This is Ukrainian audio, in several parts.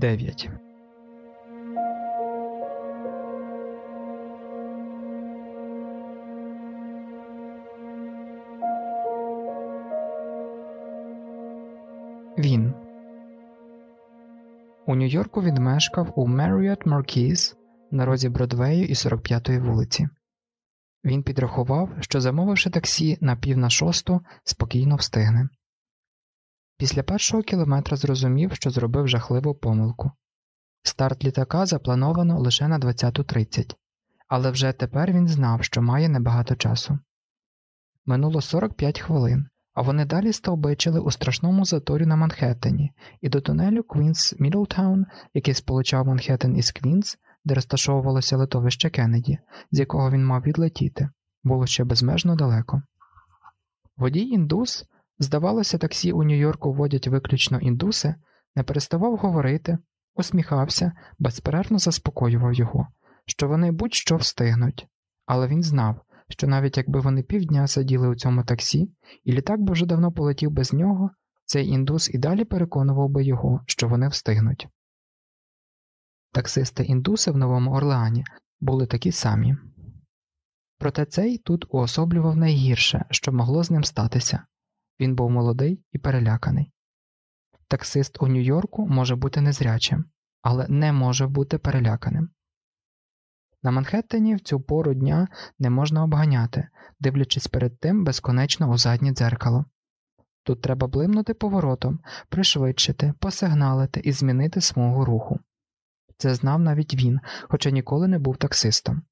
9. Він у Нью-Йорку він мешкав у Marriott Marquis на розі Бродвею і 45-ї вулиці. Він підрахував, що, замовивши таксі на пів на шосту, спокійно встигне. Після першого кілометра зрозумів, що зробив жахливу помилку. Старт літака заплановано лише на 20.30, але вже тепер він знав, що має небагато часу. Минуло 45 хвилин, а вони далі стовбичили у страшному заторі на Манхеттені і до тунелю Квінс Мідлтаун, який сполучав Манхеттен із Квінс, де розташовувалося летовище Кеннеді, з якого він мав відлетіти, було ще безмежно далеко. Водій індус, здавалося, таксі у Нью-Йорку водять виключно індуси, не переставав говорити, усміхався, безперервно заспокоював його, що вони будь-що встигнуть, але він знав, що навіть якби вони півдня сиділи у цьому таксі, і літак би вже давно полетів без нього, цей індус і далі переконував би його, що вони встигнуть. Таксисти індуси в Новому Орлеані були такі самі. Проте цей тут уособлював найгірше, що могло з ним статися він був молодий і переляканий. Таксист у Нью-Йорку може бути незрячим, але не може бути переляканим. На Манхеттені в цю пору дня не можна обганяти, дивлячись перед тим безконечно у заднє дзеркало. Тут треба блимнути поворотом, пришвидшити, посигналити і змінити смугу руху. Це знав навіть він, хоча ніколи не був таксистом.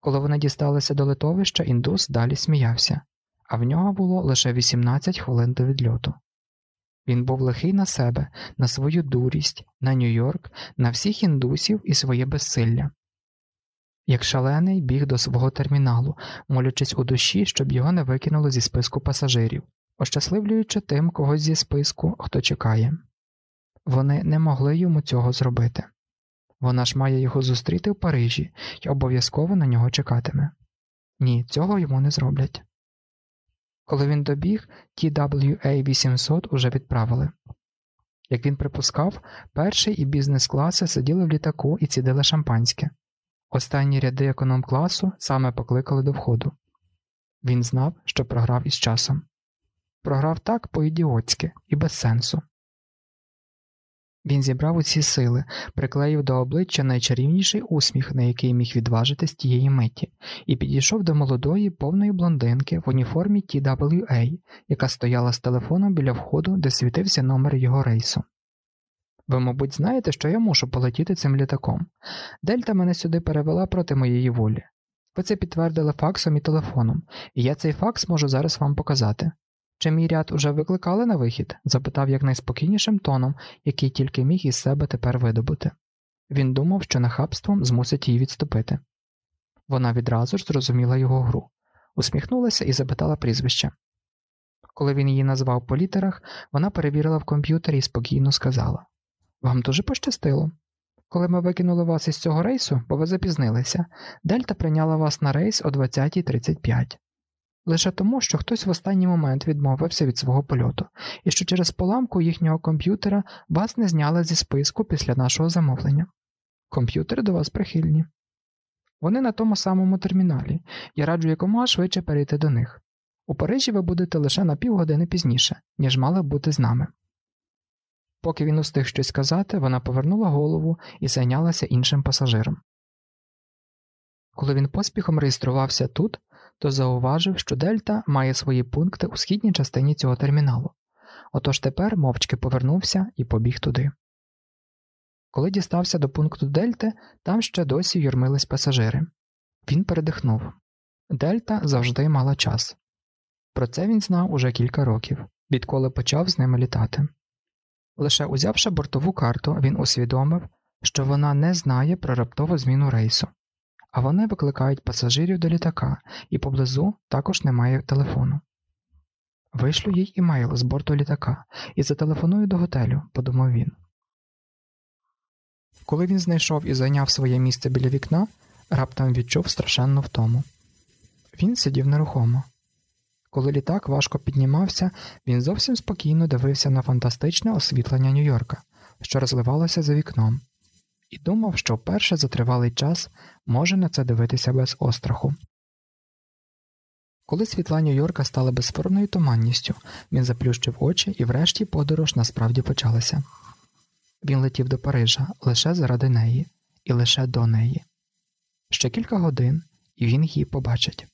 Коли вони дісталися до литовища, індус далі сміявся, а в нього було лише 18 хвилин до відльоту. Він був лихий на себе, на свою дурість, на Нью-Йорк, на всіх індусів і своє безсилля. Як шалений біг до свого терміналу, молячись у душі, щоб його не викинули зі списку пасажирів, ощасливлюючи тим когось зі списку, хто чекає. Вони не могли йому цього зробити. Вона ж має його зустріти в Парижі і обов'язково на нього чекатиме. Ні, цього йому не зроблять. Коли він добіг, TWA 800 уже відправили. Як він припускав, перший і бізнес класи сиділи в літаку і цідили шампанське. Останні ряди економ класу саме покликали до входу. Він знав, що програв із часом. Програв так по-ідіотськи і без сенсу. Він зібрав усі сили, приклеїв до обличчя найчарівніший усміх, на який міг відважитись тієї миті, і підійшов до молодої повної блондинки в уніформі TWA, яка стояла з телефоном біля входу, де світився номер його рейсу. Ви, мабуть, знаєте, що я мушу полетіти цим літаком. Дельта мене сюди перевела проти моєї волі. Ви це підтвердили факсом і телефоном, і я цей факс можу зараз вам показати. Чи мій ряд уже викликали на вихід? запитав якнайспокійнішим тоном, який тільки міг із себе тепер видобути. Він думав, що нахабством змусить її відступити. Вона відразу ж зрозуміла його гру, усміхнулася і запитала прізвище. Коли він її назвав по літерах, вона перевірила в комп'ютері і спокійно сказала: Вам дуже пощастило. Коли ми викинули вас із цього рейсу, бо ви запізнилися, Дельта прийняла вас на рейс о 20.35 лише тому, що хтось в останній момент відмовився від свого польоту, і що через поламку їхнього комп'ютера вас не зняли зі списку після нашого замовлення. Комп'ютери до вас прихильні. Вони на тому самому терміналі, я раджу якомога швидше перейти до них. У Парижі ви будете лише на півгодини пізніше, ніж мали б бути з нами. Поки він устиг щось сказати, вона повернула голову і зайнялася іншим пасажиром. Коли він поспіхом реєструвався тут, то зауважив, що Дельта має свої пункти у східній частині цього терміналу, отож тепер мовчки повернувся і побіг туди. Коли дістався до пункту Дельти, там ще досі юрмились пасажири. Він передихнув Дельта завжди мала час. Про це він знав уже кілька років, відколи почав з ними літати. Лише узявши бортову карту, він усвідомив, що вона не знає про раптову зміну рейсу а вони викликають пасажирів до літака, і поблизу також немає телефону. Вишлю їй імейл з борту літака і зателефоную до готелю, подумав він. Коли він знайшов і зайняв своє місце біля вікна, раптом відчув страшенну втому. Він сидів нерухомо. Коли літак важко піднімався, він зовсім спокійно дивився на фантастичне освітлення Нью-Йорка, що розливалося за вікном, і думав, що вперше за тривалий час може на це дивитися без остраху. Коли світла Нью-Йорка стала безформною туманністю, він заплющив очі і врешті подорож насправді почалася. Він летів до Парижа лише заради неї і лише до неї. Ще кілька годин, і він її побачить.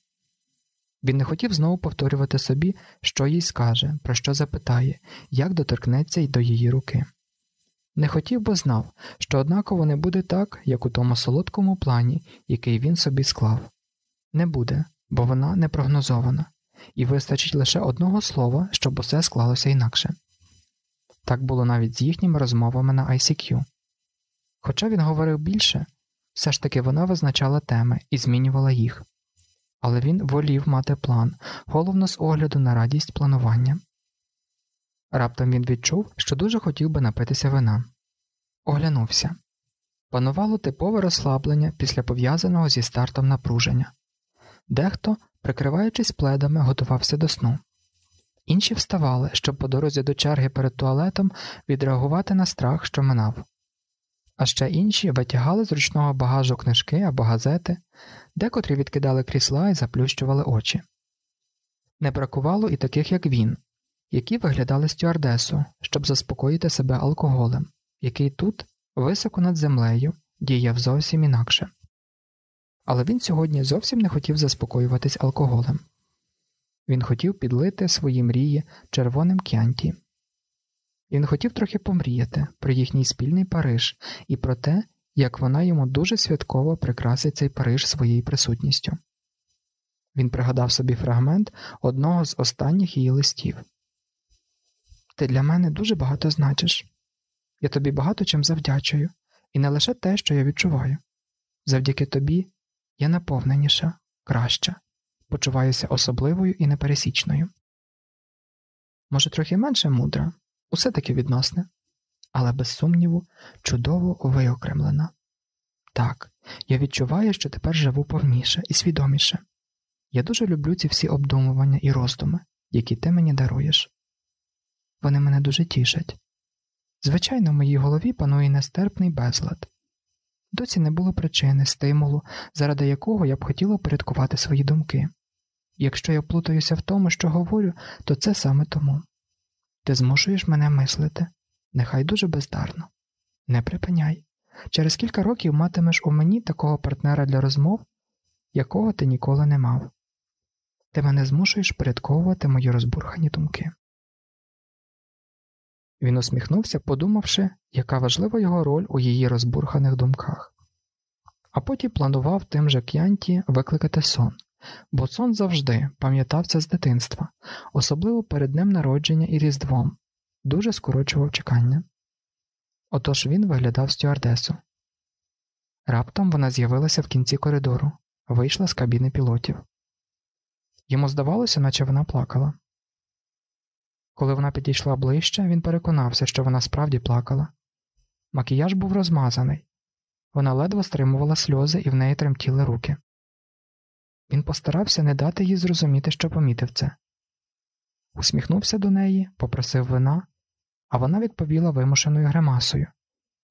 Він не хотів знову повторювати собі, що їй скаже, про що запитає, як доторкнеться й до її руки. Не хотів, бо знав, що однаково не буде так, як у тому солодкому плані, який він собі склав. Не буде, бо вона не прогнозована, і вистачить лише одного слова, щоб усе склалося інакше. Так було навіть з їхніми розмовами на ICQ. Хоча він говорив більше, все ж таки вона визначала теми і змінювала їх, але він волів мати план, головно з огляду на радість планування. Раптом він відчув, що дуже хотів би напитися вина. Оглянувся. Панувало типове розслаблення після пов'язаного зі стартом напруження. Дехто, прикриваючись пледами, готувався до сну. Інші вставали, щоб по дорозі до черги перед туалетом відреагувати на страх, що минав. А ще інші витягали з ручного багажу книжки або газети, декотрі відкидали крісла і заплющували очі. Не бракувало і таких, як він, які виглядали стюардесу, щоб заспокоїти себе алкоголем, який тут, високо над землею, діяв зовсім інакше. Але він сьогодні зовсім не хотів заспокоюватись алкоголем. Він хотів підлити свої мрії червоним к'янті. Він хотів трохи помріяти про їхній спільний Париж і про те, як вона йому дуже святково прикрасить цей Париж своєю присутністю. Він пригадав собі фрагмент одного з останніх її листів Ти для мене дуже багато значиш. Я тобі багато чим завдячую, і не лише те, що я відчуваю. Завдяки тобі я наповненіша, краща, почуваюся особливою і непересічною. Може, трохи менше мудра, усе таки відносне, але без сумніву, чудово виокремлена. Так, я відчуваю, що тепер живу повніше і свідоміше. Я дуже люблю ці всі обдумування і роздуми, які ти мені даруєш. Вони мене дуже тішать. Звичайно, в моїй голові панує нестерпний безлад. Досі не було причини, стимулу, заради якого я б хотіла порядкувати свої думки. Якщо я плутаюся в тому, що говорю, то це саме тому. Ти змушуєш мене мислити, нехай дуже бездарно. Не припиняй. Через кілька років матимеш у мені такого партнера для розмов, якого ти ніколи не мав. Ти мене змушуєш порядковувати мої розбурхані думки. Він усміхнувся, подумавши, яка важлива його роль у її розбурханих думках, а потім планував тим же к'янті викликати сон, бо сон завжди пам'ятався з дитинства, особливо перед днем народження і Різдвом, дуже скорочував чекання. Отож він виглядав стюардесу. Раптом вона з'явилася в кінці коридору, вийшла з кабіни пілотів. Йому здавалося, наче вона плакала. Коли вона підійшла ближче, він переконався, що вона справді плакала. Макіяж був розмазаний, вона ледве стримувала сльози і в неї тремтіли руки. Він постарався не дати їй зрозуміти, що помітив це. Усміхнувся до неї, попросив вина, а вона відповіла вимушеною гримасою,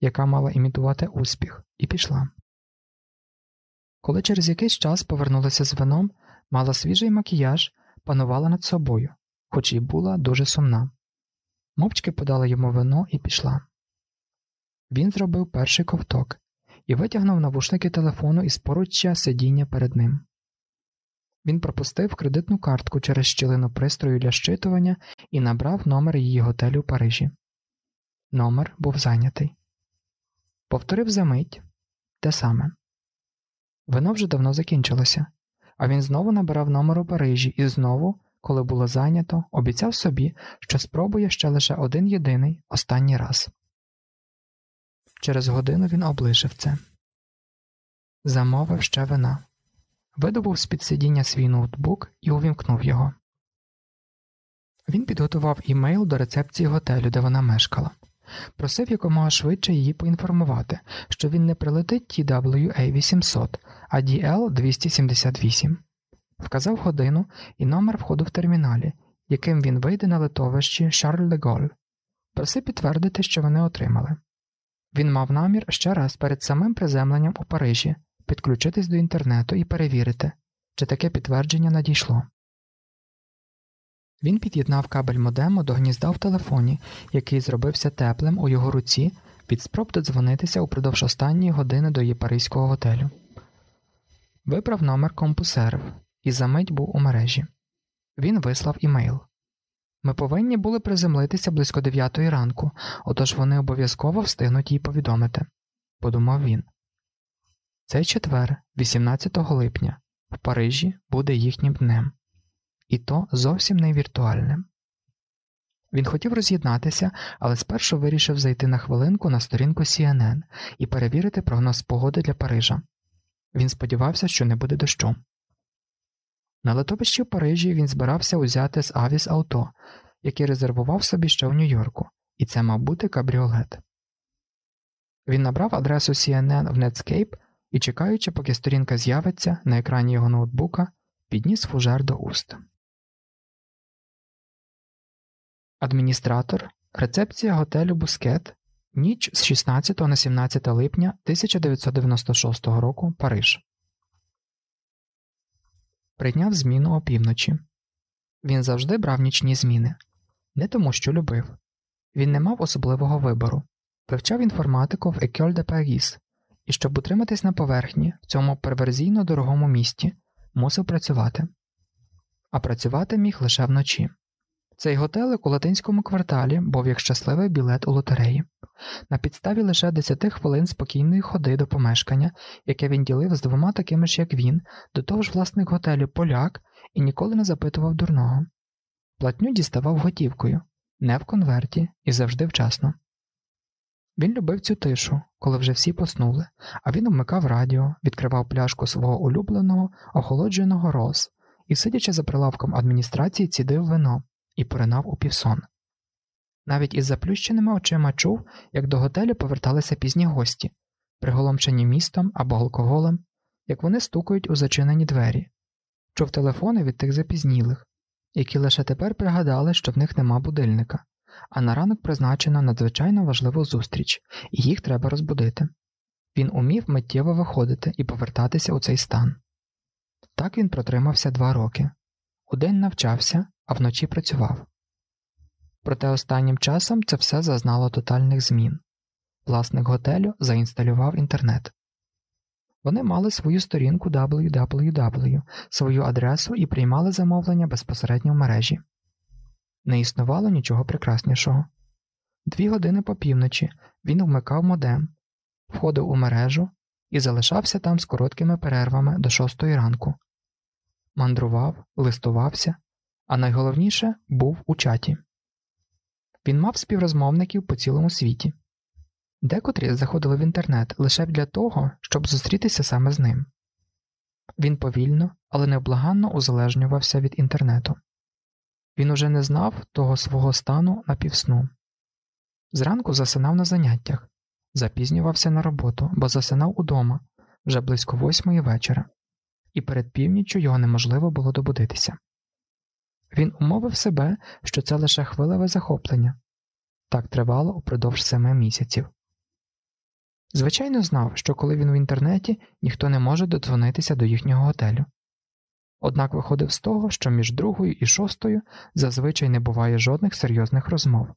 яка мала імітувати успіх, і пішла. Коли через якийсь час повернулася з вином, мала свіжий макіяж, панувала над собою, хоч і була дуже сумна. Мовчки подала йому вино і пішла. Він зробив перший ковток і витягнув навушники телефону із поруччя сидіння перед ним. Він пропустив кредитну картку через щілину пристрою для щитування і набрав номер її готелю в Парижі. Номер був зайнятий. Повторив за мить те саме. Вино вже давно закінчилося, а він знову набирав номер у Парижі і знову, коли було зайнято, обіцяв собі, що спробує ще лише один єдиний останній раз. Через годину він облишив це. Замовив ще вина, видобув з під сидіння свій ноутбук і увімкнув його. Він підготував імейл до рецепції готелю, де вона мешкала, просив якомога швидше її поінформувати, що він не прилетить TWA 800, а DL 278, вказав годину і номер входу в терміналі, яким він вийде на литовищі Шарль де Голь. Просив підтвердити, що вони отримали. Він мав намір ще раз перед самим приземленням у Парижі підключитись до інтернету і перевірити, чи таке підтвердження надійшло. Він під'єднав кабель модему до гнізда в телефоні, який зробився теплим у його руці від спроб додзвонитися упродовж останньої години до її паризького готелю. Вибрав номер компусерв і за мить був у мережі. Він вислав імейл. Ми повинні були приземлитися близько дев'ятої ранку, отож вони обов'язково встигнуть їй повідомити, подумав він. Цей четвер, 18 липня, в Парижі буде їхнім днем, і то зовсім не віртуальним. Він хотів роз'єднатися, але спершу вирішив зайти на хвилинку на сторінку CNN і перевірити прогноз погоди для Парижа. Він сподівався, що не буде дощу. На литовищі в Парижі він збирався узяти з Авіс авто, яке резервував собі ще в Нью-Йорку, і це мав бути кабріолет. Він набрав адресу CNN в Netscape і, чекаючи, поки сторінка з'явиться на екрані його ноутбука, підніс фужер до уст. Адміністратор, рецепція готелю Бускет, ніч з 16 на 17 липня 1996 року Париж. Прийняв зміну опівночі. Він завжди брав нічні зміни, не тому, що любив. Він не мав особливого вибору, вивчав інформатику в Екьоль де Паріс, і щоб утриматись на поверхні в цьому перверзійно дорогому місті, мусив працювати. А працювати міг лише вночі. Цей готелик у латинському кварталі був як щасливий білет у лотереї, на підставі лише 10 хвилин спокійної ходи до помешкання, яке він ділив з двома такими ж, як він, до того ж власник готелю поляк і ніколи не запитував дурного. Платню діставав готівкою, не в конверті і завжди вчасно. Він любив цю тишу, коли вже всі поснули, а він вмикав радіо, відкривав пляшку свого улюбленого, охолодженого роз і, сидячи за прилавком адміністрації, цідив вино і поринав у півсон. Навіть із заплющеними очима чув, як до готелю поверталися пізні гості, приголомшені містом або алкоголем, як вони стукають у зачинені двері, чув телефони від тих запізнілих, які лише тепер пригадали, що в них нема будильника, а на ранок призначено надзвичайно важливу зустріч, і їх треба розбудити. Він умів миттєво виходити і повертатися у цей стан. Так він протримався два роки. Удень навчався, а вночі працював. Проте останнім часом це все зазнало тотальних змін. Власник готелю заінсталював інтернет. Вони мали свою сторінку www, свою адресу і приймали замовлення безпосередньо в мережі. Не існувало нічого прекраснішого. Дві години по півночі він вмикав модем, входив у мережу і залишався там з короткими перервами до шостої ранку. Мандрував, листувався, а найголовніше був у чаті. Він мав співрозмовників по цілому світі. Декотрі заходили в інтернет лише для того, щоб зустрітися саме з ним. Він повільно, але невблаганно узалежнювався від інтернету. Він уже не знав того свого стану на півсну. Зранку засинав на заняттях, запізнювався на роботу, бо засинав удома вже близько восьмої вечора, і перед північчю його неможливо було добудитися. Він умовив себе, що це лише хвилеве захоплення так тривало упродовж семи місяців. Звичайно, знав, що коли він в інтернеті, ніхто не може додзвонитися до їхнього готелю. Однак виходив з того, що між другою і шостою зазвичай не буває жодних серйозних розмов,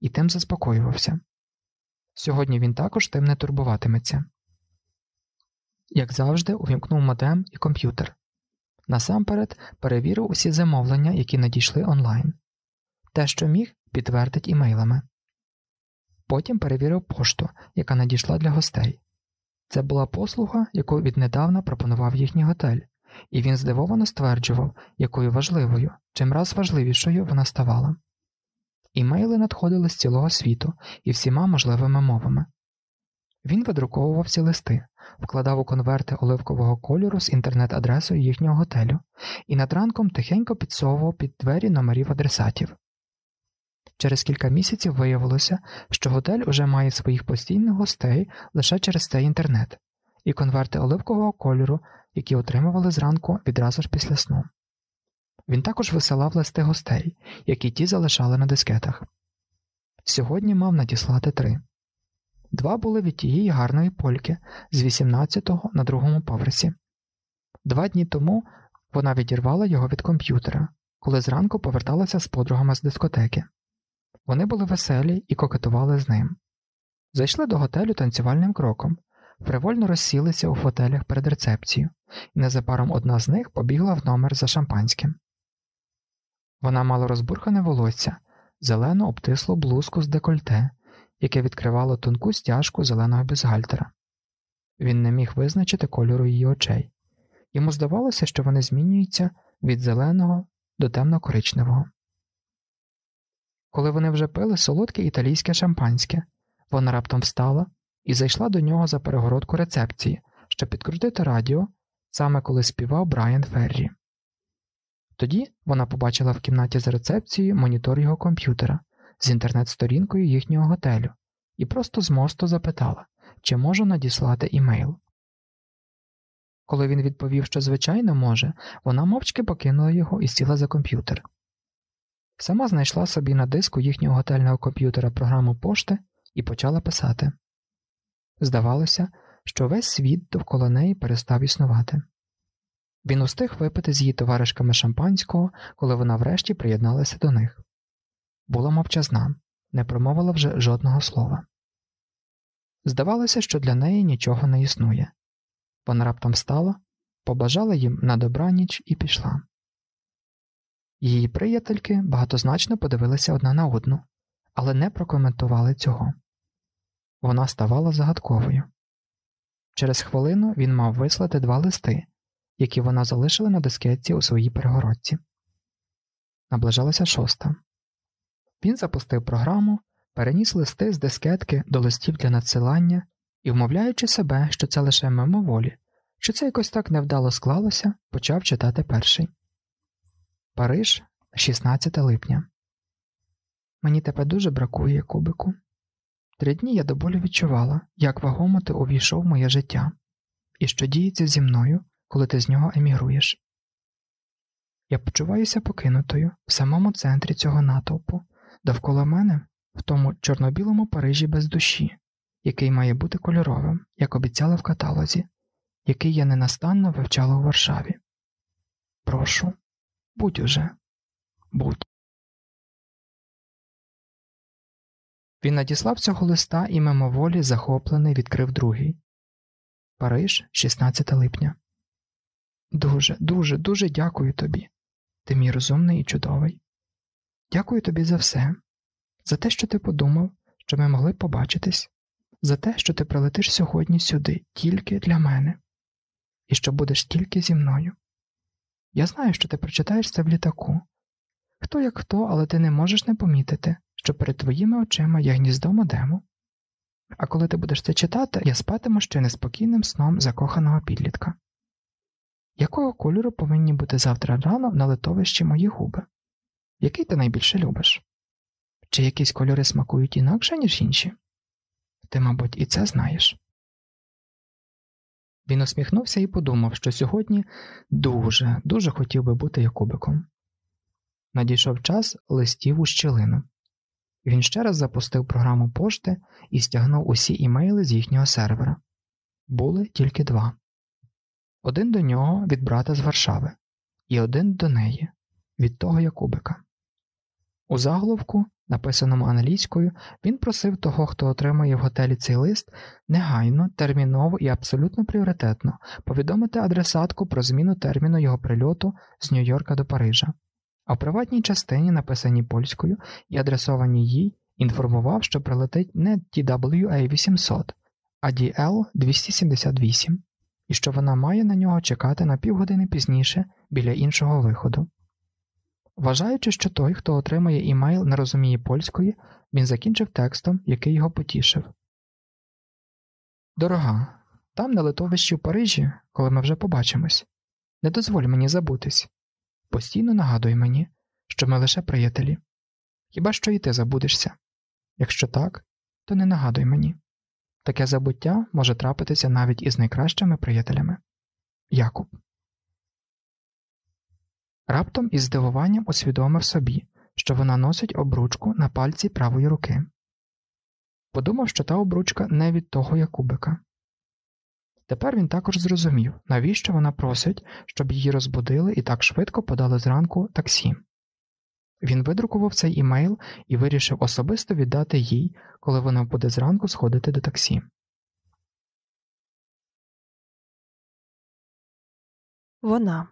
і тим заспокоювався. Сьогодні він також тим не турбуватиметься. Як завжди, увімкнув модем і комп'ютер. Насамперед перевірив усі замовлення, які надійшли онлайн. Те, що міг, підтвердить імейлами. Потім перевірив пошту, яка надійшла для гостей. Це була послуга, яку віднедавна пропонував їхній готель, і він здивовано стверджував, якою важливою, чим раз важливішою вона ставала. Імейли надходили з цілого світу і всіма можливими мовами. Він видруковував ці листи, вкладав у конверти оливкового кольору з інтернет-адресою їхнього готелю і над ранком тихенько підсовував під двері номерів адресатів. Через кілька місяців виявилося, що готель уже має своїх постійних гостей лише через цей інтернет, і конверти оливкового кольору, які отримували зранку відразу ж після сну. Він також висилав листи гостей, які ті залишали на дискетах. Сьогодні мав надіслати три. Два були від тієї гарної польки з 18-го на другому поверсі. Два дні тому вона відірвала його від комп'ютера, коли зранку поверталася з подругами з дискотеки. Вони були веселі і кокетували з ним. Зайшли до готелю танцювальним кроком, привольно розсілися у фотелях перед рецепцією, і незабаром одна з них побігла в номер за шампанським. Вона мала розбурхане волосся, зелену обтислу блузку з декольте, яке відкривало тонку стяжку зеленого бюзгальтера. Він не міг визначити кольору її очей. Йому здавалося, що вони змінюються від зеленого до темно-коричневого. Коли вони вже пили солодке італійське шампанське, вона раптом встала і зайшла до нього за перегородку рецепції, щоб підкрутити радіо, саме коли співав Брайан Феррі. Тоді вона побачила в кімнаті за рецепцією монітор його комп'ютера з інтернет-сторінкою їхнього готелю і просто з мосту запитала, чи можу надіслати імейл. Коли він відповів, що звичайно може, вона мовчки покинула його і сіла за комп'ютер. Сама знайшла собі на диску їхнього готельного комп'ютера програму пошти і почала писати. Здавалося, що весь світ довкола неї перестав існувати. Він устиг випити з її товаришками шампанського, коли вона врешті приєдналася до них. Була мовчазна, не промовила вже жодного слова. Здавалося, що для неї нічого не існує. Вона раптом встала, побажала їм на добраніч і пішла. Її приятельки багатозначно подивилися одна на одну, але не прокоментували цього. Вона ставала загадковою. Через хвилину він мав вислати два листи, які вона залишила на дискетці у своїй перегородці. Наближалася шоста. Він запустив програму, переніс листи з дискетки до листів для надсилання і, вмовляючи себе, що це лише мимоволі, що це якось так невдало склалося, почав читати перший. Париж, 16 липня. Мені тебе дуже бракує, кубику. Три дні я до болю відчувала, як вагомо ти увійшов в моє життя, і що діється зі мною, коли ти з нього емігруєш. Я почуваюся покинутою в самому центрі цього натовпу, довкола мене, в тому чорно-білому Парижі без душі, який має бути кольоровим, як обіцяла в каталозі, який я ненастанно вивчала у Варшаві. Прошу, будь уже, будь. Він надіслав цього листа і мимоволі, захоплений, відкрив другий Париж, 16 липня. Дуже, дуже, дуже дякую тобі. Ти мій розумний і чудовий. Дякую тобі за все, за те, що ти подумав, що ми могли побачитись, за те, що ти прилетиш сьогодні сюди тільки для мене, і що будеш тільки зі мною. Я знаю, що ти прочитаєш це в літаку. Хто як хто, але ти не можеш не помітити, що перед твоїми очима є гніздо модему. А коли ти будеш це читати, я спатиму ще неспокійним сном закоханого підлітка. Якого кольору повинні бути завтра рано на литовищі мої губи? Який ти найбільше любиш? Чи якісь кольори смакують інакше, ніж інші? Ти, мабуть, і це знаєш. Він усміхнувся і подумав, що сьогодні дуже, дуже хотів би бути Якубиком. Надійшов час листів у щілину. Він ще раз запустив програму пошти і стягнув усі імейли з їхнього сервера. Були тільки два один до нього від брата з Варшави, і один до неї від того Якубика. У заголовку, написаному англійською, він просив того, хто отримує в готелі цей лист, негайно, терміново і абсолютно пріоритетно повідомити адресатку про зміну терміну його прильоту з Нью-Йорка до Парижа, а в приватній частині, написаній польською і адресованій їй, інформував, що прилетить не TWA 800, а DL 278 і що вона має на нього чекати на півгодини пізніше біля іншого виходу. Вважаючи, що той, хто отримає імейл, не розуміє польської, він закінчив текстом, який його потішив. Дорога, там на литовищі в Парижі, коли ми вже побачимось, не дозволь мені забутись. Постійно нагадуй мені, що ми лише приятелі. Хіба що і ти забудешся? Якщо так, то не нагадуй мені. Таке забуття може трапитися навіть із найкращими приятелями. Якуб. Раптом із здивуванням усвідомив собі, що вона носить обручку на пальці правої руки. подумав, що та обручка не від того Якубика. Тепер він також зрозумів, навіщо вона просить, щоб її розбудили і так швидко подали зранку таксі. Він видрукував цей імейл і вирішив особисто віддати їй, коли вона буде зранку сходити до таксі. Вона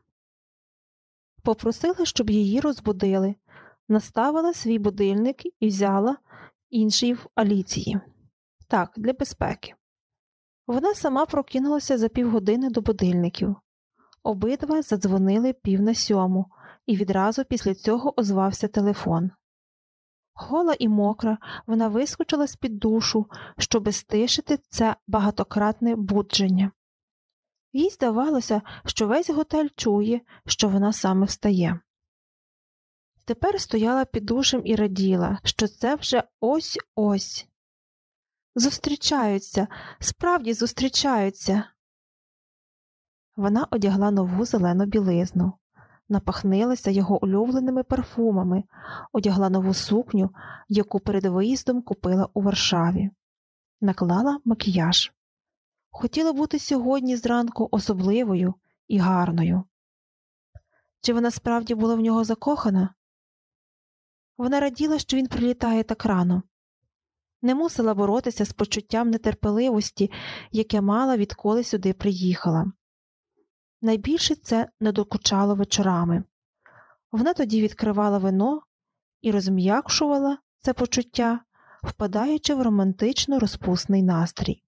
попросила, щоб її розбудили, наставила свій будильник і взяла інший в Аліції. Так, для безпеки. Вона сама прокинулася за півгодини до будильників. Обидва задзвонили пів на сьому, і відразу після цього озвався телефон. Гола і мокра, вона вискочила з під душу, щоби стишити це багатократне будження. Їй здавалося, що весь готель чує, що вона саме встає. Тепер стояла під душем і раділа, що це вже ось ось. Зустрічаються, справді зустрічаються. Вона одягла нову зелену білизну, напахнилася його улюбленими парфумами, одягла нову сукню, яку перед виїздом купила у Варшаві, наклала макіяж. Хотіла бути сьогодні зранку особливою і гарною. Чи вона справді була в нього закохана? Вона раділа, що він прилітає так рано, не мусила боротися з почуттям нетерпеливості, яке мала, відколи сюди приїхала. Найбільше це не докучало вечорами. Вона тоді відкривала вино і розм'якшувала це почуття, впадаючи в романтично розпусний настрій.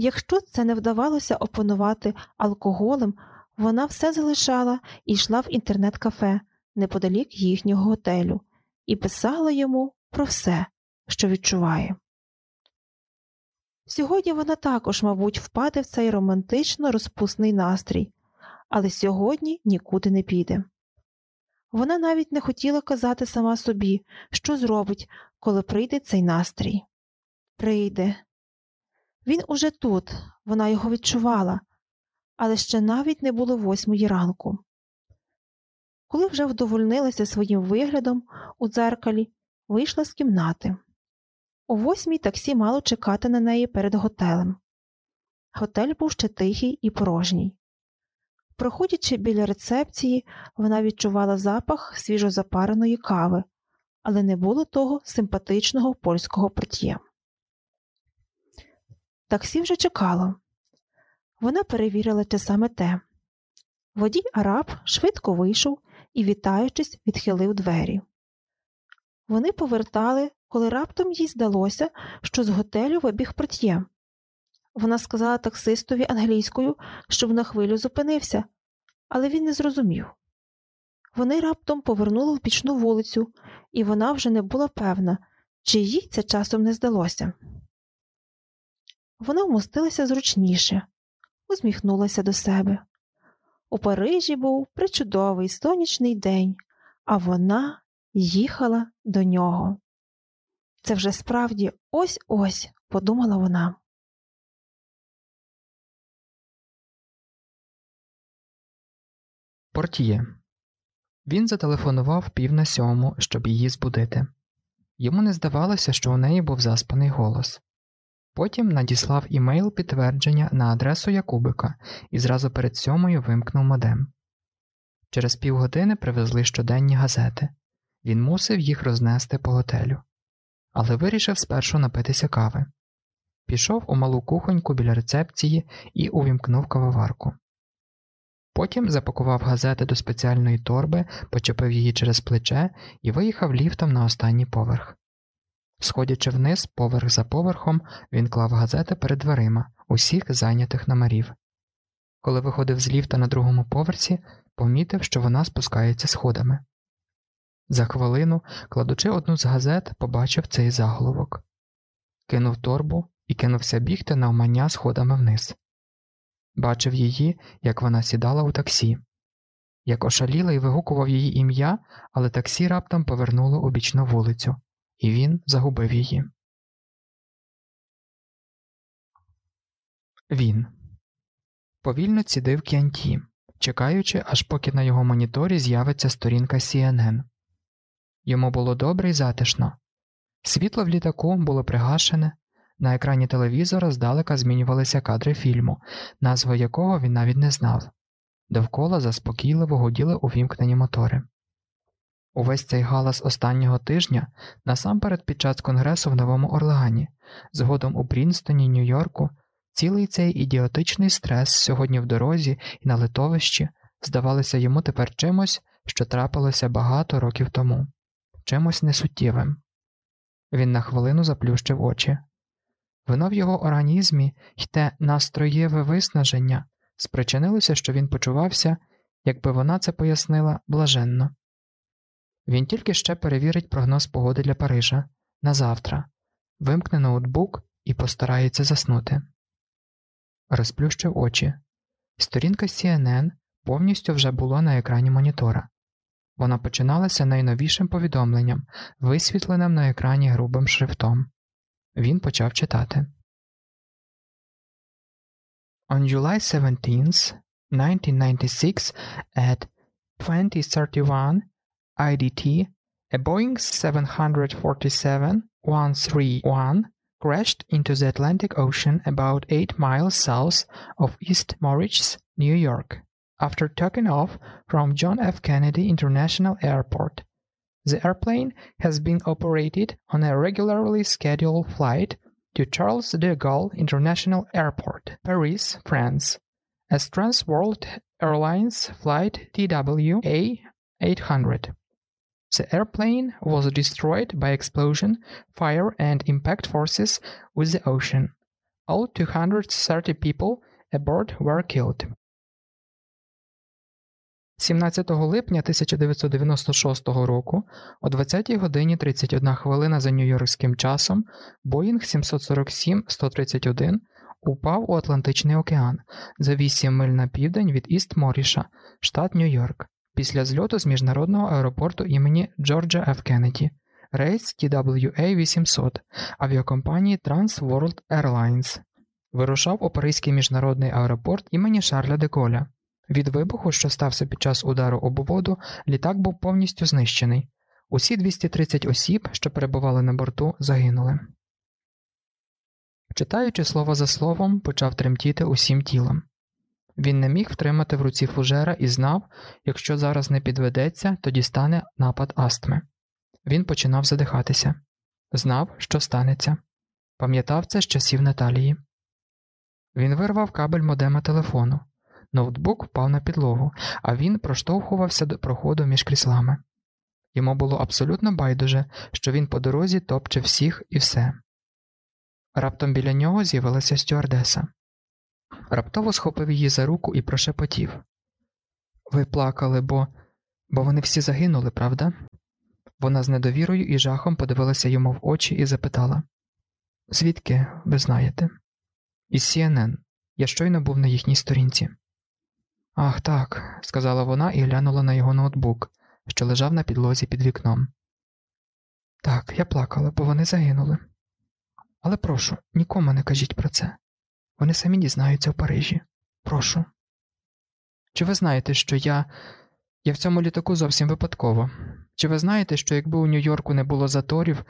Якщо це не вдавалося опанувати алкоголем, вона все залишала і йшла в інтернет-кафе неподалік їхнього готелю і писала йому про все, що відчуває. Сьогодні вона також, мабуть, впаде в цей романтично розпусний настрій, але сьогодні нікуди не піде. Вона навіть не хотіла казати сама собі, що зробить, коли прийде цей настрій. Прийде. Він уже тут, вона його відчувала, але ще навіть не було восьмої ранку. Коли вже вдовольнилася своїм виглядом у дзеркалі, вийшла з кімнати. О восьмій таксі мало чекати на неї перед готелем. Готель був ще тихий і порожній. Проходячи біля рецепції, вона відчувала запах свіжозапареної кави, але не було того симпатичного польського портє. Таксі вже чекало. Вона перевірила те саме те. Водій араб швидко вийшов і, вітаючись, відхилив двері. Вони повертали, коли раптом їй здалося, що з готелю вибіг портє. Вона сказала таксистові англійською, щоб на хвилю зупинився, але він не зрозумів. Вони раптом повернули в бічну вулицю, і вона вже не була певна, чи їй це часом не здалося. Вона вмостилася зручніше, усміхнулася до себе. У Парижі був причудовий сонячний день, а вона їхала до нього. Це вже справді ось ось, подумала вона. Портіє. Він зателефонував пів на сьому, щоб її збудити. Йому не здавалося, що у неї був заспаний голос. Потім надіслав імейл підтвердження на адресу Якубика і зразу перед сьомою вимкнув модем. Через півгодини привезли щоденні газети. Він мусив їх рознести по готелю, але вирішив спершу напитися кави. Пішов у малу кухоньку біля рецепції і увімкнув кавоварку. Потім запакував газети до спеціальної торби, почепив її через плече і виїхав ліфтом на останній поверх. Сходячи вниз, поверх за поверхом, він клав газети перед дверима усіх зайнятих номерів. Коли виходив з ліфта на другому поверсі, помітив, що вона спускається сходами. За хвилину, кладучи одну з газет, побачив цей заголовок, кинув торбу і кинувся бігти навмання сходами вниз. Бачив її, як вона сідала у таксі, як ошаліла і вигукував її ім'я, але таксі раптом повернуло у бічну вулицю і він загубив її. Він повільно цідив к'янті, чекаючи, аж поки на його моніторі з'явиться сторінка CNN. Йому було добре і затишно. Світло в літаку було пригашене, на екрані телевізора здалека змінювалися кадри фільму, назву якого він навіть не знав. Довкола заспокійливо гуділи увімкнені мотори. Увесь цей галас останнього тижня насамперед під час конгресу в Новому Орлеані, згодом у Прінстоні, Нью-Йорку, цілий цей ідіотичний стрес сьогодні в дорозі і на литовищі здавалося йому тепер чимось, що трапилося багато років тому, чимось несуттєвим. Він на хвилину заплющив очі. Вино в його організмі й те настроєве виснаження спричинилося, що він почувався, якби вона це пояснила, блаженно. Він тільки ще перевірить прогноз погоди для Парижа на завтра, вимкне ноутбук і постарається заснути. Розплющив очі. Сторінка CNN повністю вже була на екрані монітора. Вона починалася найновішим повідомленням, висвітленим на екрані грубим шрифтом. Він почав читати. On July 17, 1996 at 2031 IDT, a Boeing 747-131 crashed into the Atlantic Ocean about 8 miles south of East Moritz, New York, after taking off from John F. Kennedy International Airport. The airplane has been operated on a regularly scheduled flight to Charles de Gaulle International Airport, Paris, France, as Trans World Airlines Flight TWA 800. The airplane was destroyed by explosion, fire, and impact forces with the ocean. All 230 people aboard were killed. 17 липня 1996 року о 20 годині 31 хвилина за нью-йоркським часом Боїнг 747-131 упав у Атлантичний океан за 8 миль на південь від Іст Моріша, штат Нью-Йорк, після зльоту з міжнародного аеропорту імені Джорджа Ф. Кеннеді, рейс TWA 800 авіакомпанії Trans World Airlines. Вирушав у Паризький міжнародний аеропорт імені Шарля де Коля. Від вибуху, що стався під час удару об воду, літак був повністю знищений. Усі 230 осіб, що перебували на борту, загинули. Читаючи слово за словом, почав тремтіти усім тілом. Він не міг втримати в руці фужера і знав, якщо зараз не підведеться, тоді стане напад астми. Він починав задихатися, знав, що станеться. Пам'ятав це з часів Наталії. Він вирвав кабель модема телефону. Ноутбук впав на підлогу, а він проштовхувався до проходу між кріслами. Йому було абсолютно байдуже, що він по дорозі топче всіх і все. Раптом біля нього з'явилася стюардеса. Раптово схопив її за руку і прошепотів Ви плакали, бо бо вони всі загинули, правда? Вона з недовірою і жахом подивилася йому в очі і запитала Звідки ви знаєте? Із CNN. Я щойно був на їхній сторінці. Ах, так, сказала вона і глянула на його ноутбук, що лежав на підлозі під вікном. Так, я плакала, бо вони загинули. Але прошу, нікому не кажіть про це. Вони самі дізнаються в Парижі. Прошу. Чи ви знаєте, що я. Я в цьому літаку зовсім випадково. Чи ви знаєте, що якби у Нью-Йорку не було заторів,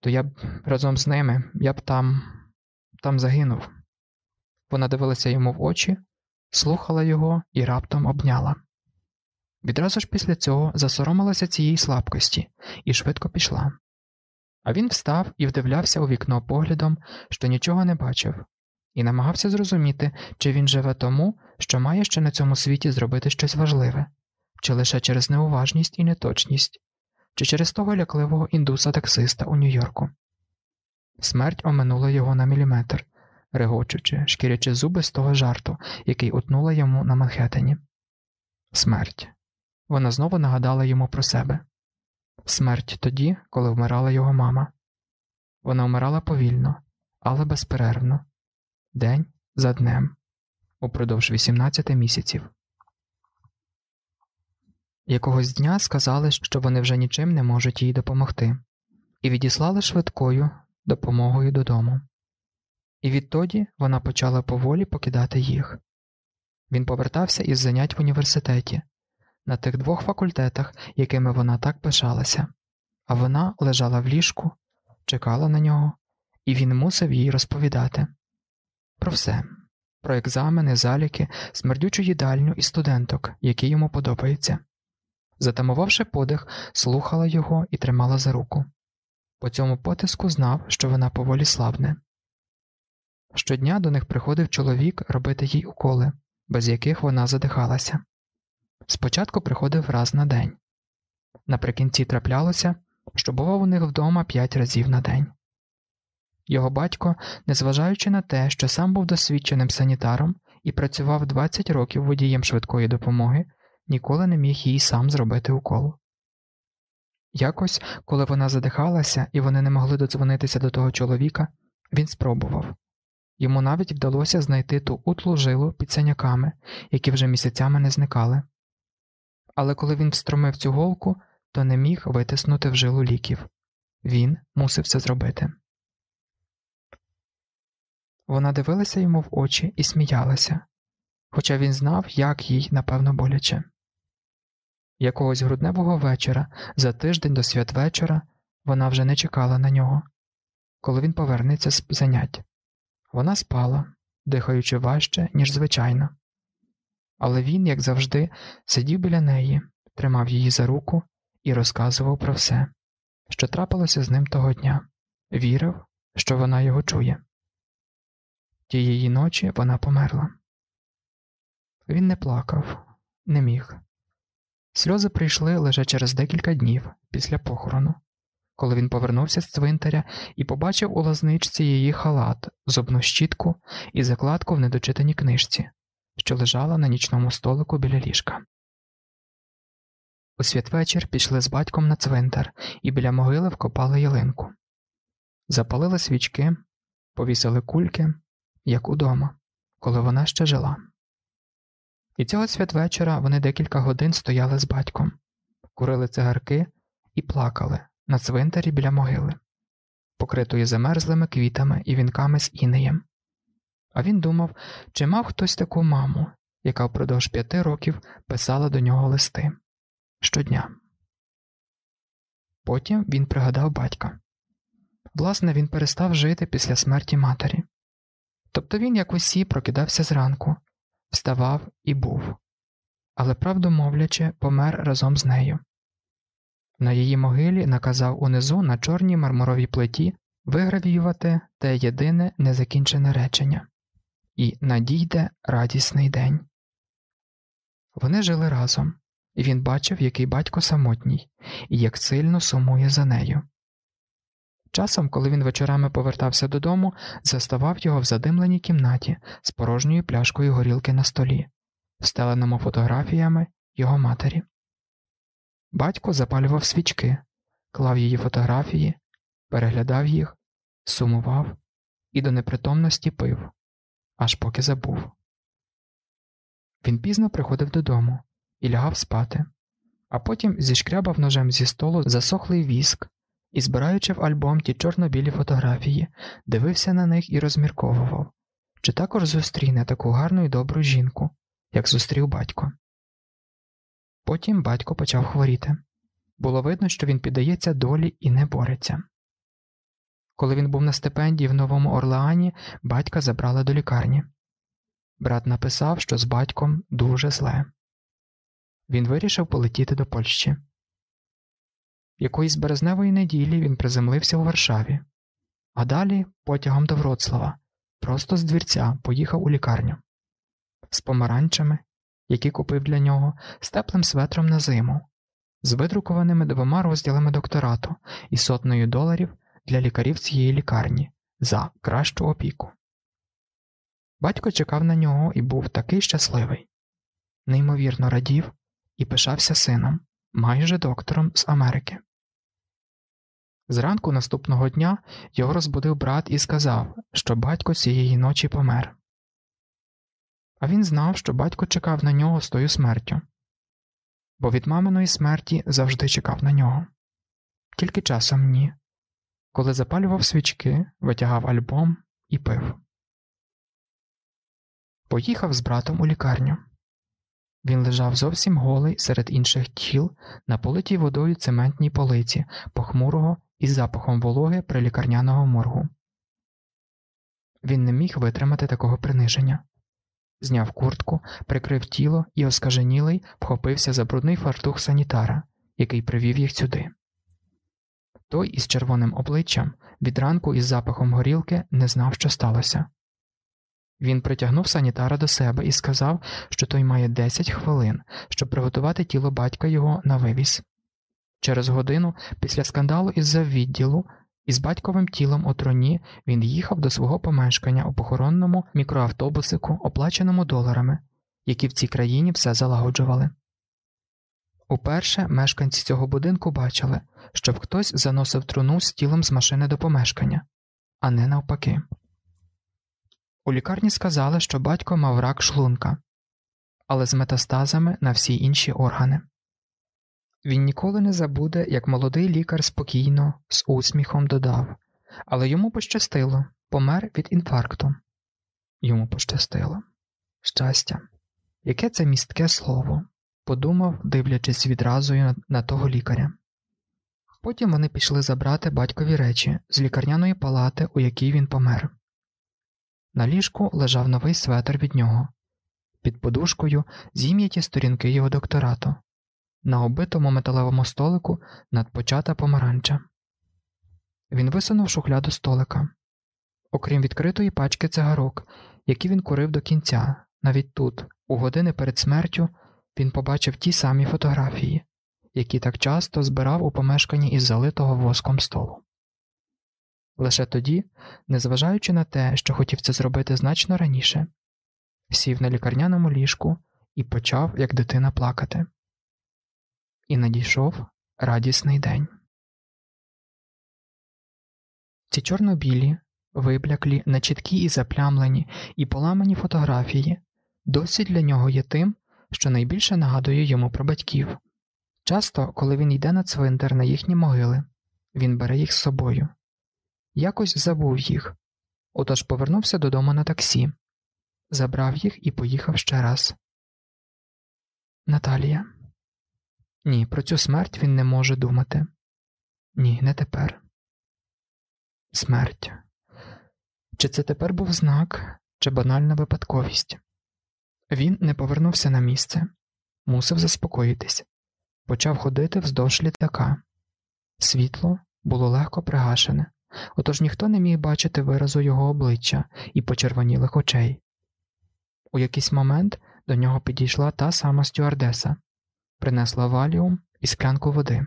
то я б разом з ними я б там там загинув? Вона дивилася йому в очі, слухала його і раптом обняла. Відразу ж після цього засоромилася цієї слабкості і швидко пішла. А він встав і вдивлявся у вікно поглядом, що нічого не бачив, і намагався зрозуміти, чи він живе тому, що має ще на цьому світі зробити щось важливе, чи лише через неуважність і неточність, чи через того лякливого індуса таксиста у Нью-Йорку. Смерть оминула його на міліметр, регочучи, шкірячи зуби з того жарту, який утнула йому на Манхеттені. Смерть. Вона знову нагадала йому про себе смерть тоді, коли вмирала його мама. Вона вмирала повільно, але безперервно, день за днем, упродовж 18 місяців. Якогось дня сказали, що вони вже нічим не можуть їй допомогти, і відіслали швидкою допомогою додому. І відтоді вона почала поволі покидати їх. Він повертався із занять в університеті на тих двох факультетах, якими вона так пишалася, а вона лежала в ліжку, чекала на нього, і він мусив їй розповідати про все, про екзамени, заліки, смердючу їдальню і студенток, які йому подобаються. Затамувавши подих, слухала його і тримала за руку. По цьому потиску знав, що вона поволі слабне. Щодня до них приходив чоловік робити їй уколи, без яких вона задихалася. Спочатку приходив раз на день. Наприкінці траплялося, що бував у них вдома п'ять разів на день. Його батько, незважаючи на те, що сам був досвідченим санітаром і працював 20 років водієм швидкої допомоги, ніколи не міг їй сам зробити укол. Якось, коли вона задихалася і вони не могли додзвонитися до того чоловіка, він спробував. Йому навіть вдалося знайти ту утлу жилу під синяками, які вже місяцями не зникали. Але коли він встромив цю голку, то не міг витиснути в жилу ліків. Він мусив це зробити. Вона дивилася йому в очі і сміялася, хоча він знав, як їй напевно боляче. Якогось грудневого вечора, за тиждень до святвечора, вона вже не чекала на нього, коли він повернеться з занять. Вона спала, дихаючи важче, ніж звичайно. Але він, як завжди, сидів біля неї, тримав її за руку і розказував про все, що трапилося з ним того дня, вірив, що вона його чує. Тієї ночі вона померла. Він не плакав, не міг. Сльози прийшли лише через декілька днів після похорону, коли він повернувся з цвинтаря і побачив у лазничці її халат, зубну щітку і закладку в недочитаній книжці, що лежала на нічному столику біля ліжка. У святвечір пішли з батьком на цвинтар і біля могили вкопали ялинку. Запалили свічки, повісили кульки, як удома, коли вона ще жила. І цього святвечора вони декілька годин стояли з батьком, курили цигарки і плакали на цвинтарі біля могили, покритої замерзлими квітами і вінками з інеєм. А він думав, чи мав хтось таку маму, яка впродовж п'яти років писала до нього листи щодня. Потім він пригадав батька. Власне, він перестав жити після смерті матері. Тобто він, як усі, прокидався зранку, вставав і був, але правду мовлячи, помер разом з нею. На її могилі наказав унизу на чорній мармуровій плиті вигравіювати те єдине незакінчене речення і надійде радісний день. Вони жили разом, і він бачив, який батько самотній і як сильно сумує за нею. Часом, коли він вечорами повертався додому, заставав його в задимленій кімнаті з порожньою пляшкою горілки на столі, встеленому фотографіями його матері. Батько запалював свічки, клав її фотографії, переглядав їх, сумував і до непритомності пив, аж поки забув. Він пізно приходив додому і лягав спати, а потім зішкрябав ножем зі столу засохлий віск і, збираючи в альбом ті чорно-білі фотографії, дивився на них і розмірковував, чи також зустріне таку гарну і добру жінку, як зустрів батько. Потім батько почав хворіти. Було видно, що він піддається долі і не бореться. Коли він був на стипендії в Новому Орлеані, батька забрали до лікарні. Брат написав, що з батьком дуже зле. Він вирішив полетіти до Польщі. Якоїсь березневої неділі він приземлився у Варшаві, а далі потягом до Вроцлава, просто з двірця поїхав у лікарню з помаранчами, які купив для нього, з теплим светром на зиму, з видрукованими двома розділами докторату і сотнею доларів для лікарів цієї лікарні за кращу опіку. Батько чекав на нього і був такий щасливий, неймовірно радів і пишався сином, майже доктором з Америки. Зранку наступного дня його розбудив брат і сказав, що батько цієї ночі помер. А він знав, що батько чекав на нього з тою смертю, бо від маминої смерті завжди чекав на нього, тільки часом ні, коли запалював свічки, витягав альбом і пив. Поїхав з братом у лікарню. Він лежав зовсім голий серед інших тіл на политій водою цементній полиці похмурого із запахом вологи при лікарняного моргу. Він не міг витримати такого приниження. Зняв куртку, прикрив тіло і оскаженілий вхопився за брудний фартух санітара, який привів їх сюди. Той із червоним обличчям від ранку із запахом горілки не знав, що сталося. Він притягнув санітара до себе і сказав, що той має 10 хвилин, щоб приготувати тіло батька його на вивіз. Через годину після скандалу із за відділу із батьковим тілом у троні він їхав до свого помешкання у похоронному мікроавтобусику, оплаченому доларами, які в цій країні все залагоджували. Уперше мешканці цього будинку бачили, щоб хтось заносив труну з тілом з машини до помешкання, а не навпаки. У лікарні сказали, що батько мав рак шлунка, але з метастазами на всі інші органи. Він ніколи не забуде, як молодий лікар спокійно, з усміхом додав, але йому пощастило, помер від інфаркту. Йому пощастило. Щастя, яке це містке слово, подумав, дивлячись відразу на того лікаря. Потім вони пішли забрати батькові речі з лікарняної палати, у якій він помер. На ліжку лежав новий светр від нього, під подушкою зім'яті сторінки його докторату, на оббитому металевому столику надпочата помаранча. Він висунув шухляду столика. Окрім відкритої пачки цигарок, які він курив до кінця, навіть тут, у години перед смертю, він побачив ті самі фотографії, які так часто збирав у помешканні із залитого воском столу. Лише тоді, незважаючи на те, що хотів це зробити значно раніше, сів на лікарняному ліжку і почав, як дитина, плакати. І надійшов радісний день. Ці чорно-білі, вибляклі, нечіткі і заплямлені і поламані фотографії досі для нього є тим, що найбільше нагадує йому про батьків. Часто, коли він йде на цвинтар на їхні могили, він бере їх з собою. Якось забув їх, отож повернувся додому на таксі, забрав їх і поїхав ще раз. Наталія. Ні, про цю смерть він не може думати. Ні, не тепер. Смерть. Чи це тепер був знак, чи банальна випадковість? Він не повернувся на місце, мусив заспокоїтись, почав ходити вздовж літака. Світло було легко пригашене, отож ніхто не міг бачити виразу його обличчя і почервонілих очей. У якийсь момент до нього підійшла та сама стюардеса, принесла валіум і склянку води.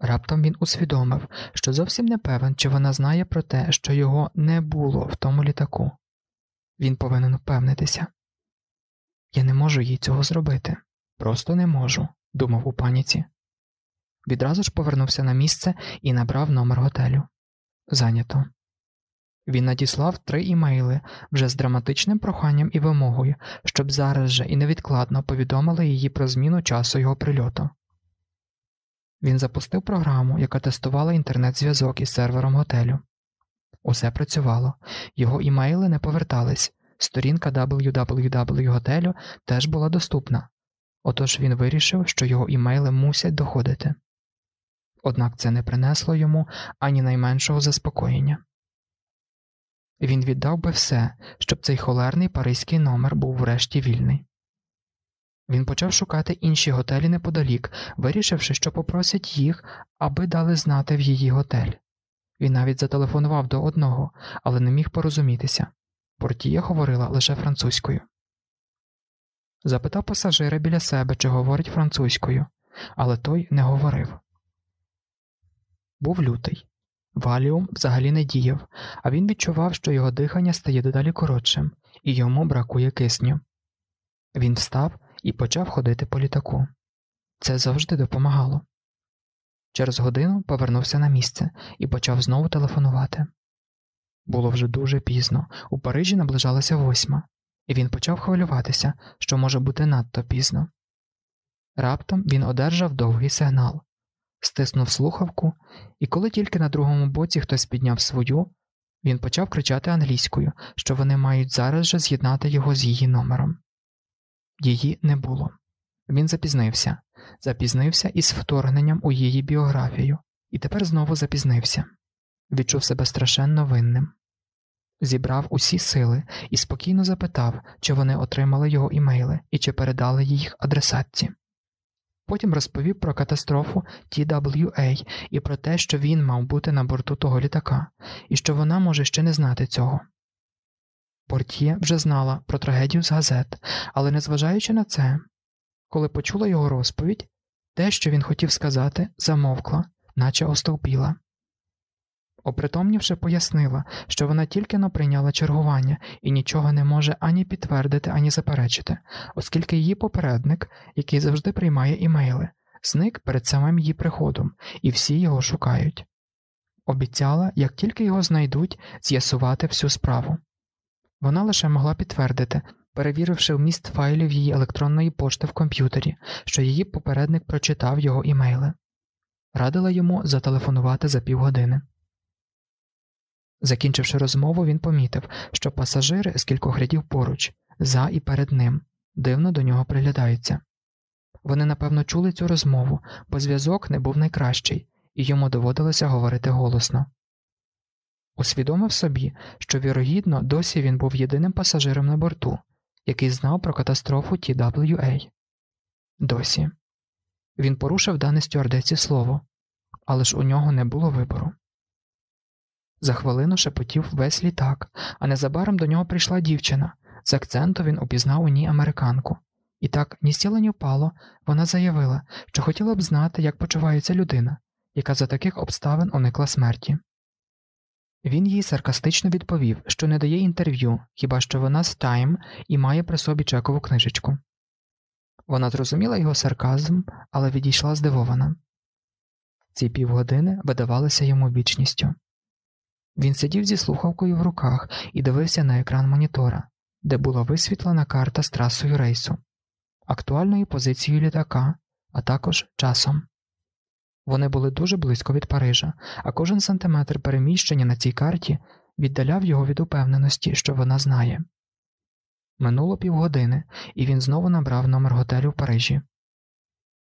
Раптом він усвідомив, що зовсім не певен, чи вона знає про те, що його не було в тому літаку. Він повинен впевнитися. Я не можу їй цього зробити, просто не можу, думав у паніці. Відразу ж повернувся на місце і набрав номер готелю. Зайнято. Він надіслав три імейли вже з драматичним проханням і вимогою, щоб зараз же і невідкладно повідомили її про зміну часу його прильоту. Він запустив програму, яка тестувала інтернет-зв'язок із сервером готелю. Усе працювало, його імейли не повертались, сторінка www теж була доступна, отож він вирішив, що його імейли мусять доходити. Однак це не принесло йому ані найменшого заспокоєння. Він віддав би все, щоб цей холерний паризький номер був врешті вільний. Він почав шукати інші готелі неподалік, вирішивши, що попросить їх, аби дали знати в її готель. Він навіть зателефонував до одного, але не міг порозумітися. Портія говорила лише французькою. Запитав пасажира біля себе, чи говорить французькою, але той не говорив. Був лютий. Валіум взагалі не діяв, а він відчував, що його дихання стає дедалі коротшим, і йому бракує кисню. Він встав і почав ходити по літаку. Це завжди допомагало. Через годину повернувся на місце і почав знову телефонувати. Було вже дуже пізно, у Парижі наближалася восьма, і він почав хвилюватися, що може бути надто пізно. Раптом він одержав довгий сигнал, стиснув слухавку, і коли тільки на другому боці хтось підняв свою, він почав кричати англійською, що вони мають зараз же з'єднати його з її номером. Її не було. Він запізнився, запізнився із вторгненням у її біографію, і тепер знову запізнився. Відчув себе страшенно винним. Зібрав усі сили і спокійно запитав, чи вони отримали його імейли і чи передали їх адресатці. Потім розповів про катастрофу TWA і про те, що він мав бути на борту того літака, і що вона може ще не знати цього. Портьє вже знала про трагедію з газет, але незважаючи на це, коли почула його розповідь, те, що він хотів сказати, замовкла, наче остовпіла. Опритомнівши, пояснила, що вона тільки но прийняла чергування і нічого не може ані підтвердити, ані заперечити, оскільки її попередник, який завжди приймає імейли, зник перед самим її приходом, і всі його шукають. Обіцяла, як тільки його знайдуть, з'ясувати всю справу. Вона лише могла підтвердити, перевіривши вміст файлів її електронної пошти в комп'ютері, що її попередник прочитав його імейли. Радила йому зателефонувати за півгодини. Закінчивши розмову, він помітив, що пасажири з кількох рядів поруч, за і перед ним, дивно до нього приглядаються. Вони, напевно, чули цю розмову, бо зв'язок не був найкращий, і йому доводилося говорити голосно. Усвідомив собі, що, вірогідно, досі він був єдиним пасажиром на борту, який знав про катастрофу TWA. Досі. Він порушив дане стюардеці слово, але ж у нього не було вибору. За хвилину шепотів весь літак, а незабаром до нього прийшла дівчина. З акценту він упізнав у ній американку. І так, ні сіло, ні впало, вона заявила, що хотіла б знати, як почувається людина, яка за таких обставин уникла смерті. Він їй саркастично відповів, що не дає інтерв'ю, хіба що вона з Тайм і має при собі чекову книжечку. Вона зрозуміла його сарказм, але відійшла здивована. Ці півгодини видавалися йому вічністю. Він сидів зі слухавкою в руках і дивився на екран монітора, де була висвітлена карта з трасою рейсу, актуальною позицією літака, а також часом. Вони були дуже близько від Парижа, а кожен сантиметр переміщення на цій карті віддаляв його від упевненості, що вона знає. Минуло півгодини, і він знову набрав номер готелю в Парижі.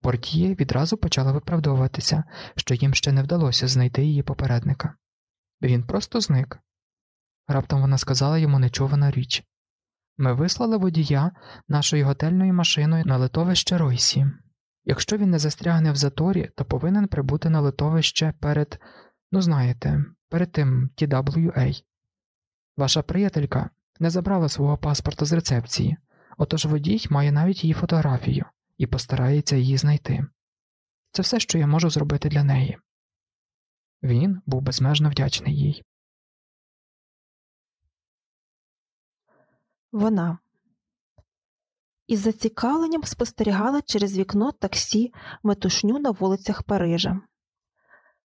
Портіє відразу почала виправдовуватися, що їм ще не вдалося знайти її попередника. Він просто зник. Раптом вона сказала йому нечувана річ ми вислали водія нашою готельною машиною на литовище Ройсі. Якщо він не застрягне в заторі, то повинен прибути на литовище перед, ну знаєте, перед тим TWA. Ваша приятелька не забрала свого паспорта з рецепції, отож водій має навіть її фотографію і постарається її знайти. Це все, що я можу зробити для неї. Він був безмежно вдячний їй. Вона із зацікавленням спостерігала через вікно таксі метушню на вулицях Парижа.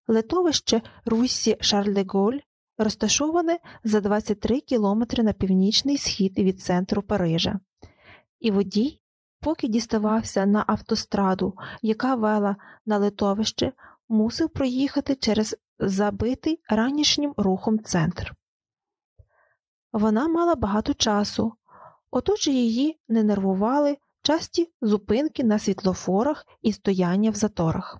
Литовище Руссі Шарлеголь розташоване за 23 кілометри на північний схід від центру Парижа, і водій, поки діставався на автостраду, яка вела на литовище, мусив проїхати через забитий ранішнім рухом центр. Вона мала багато часу, отож її не нервували часті зупинки на світлофорах і стояння в заторах.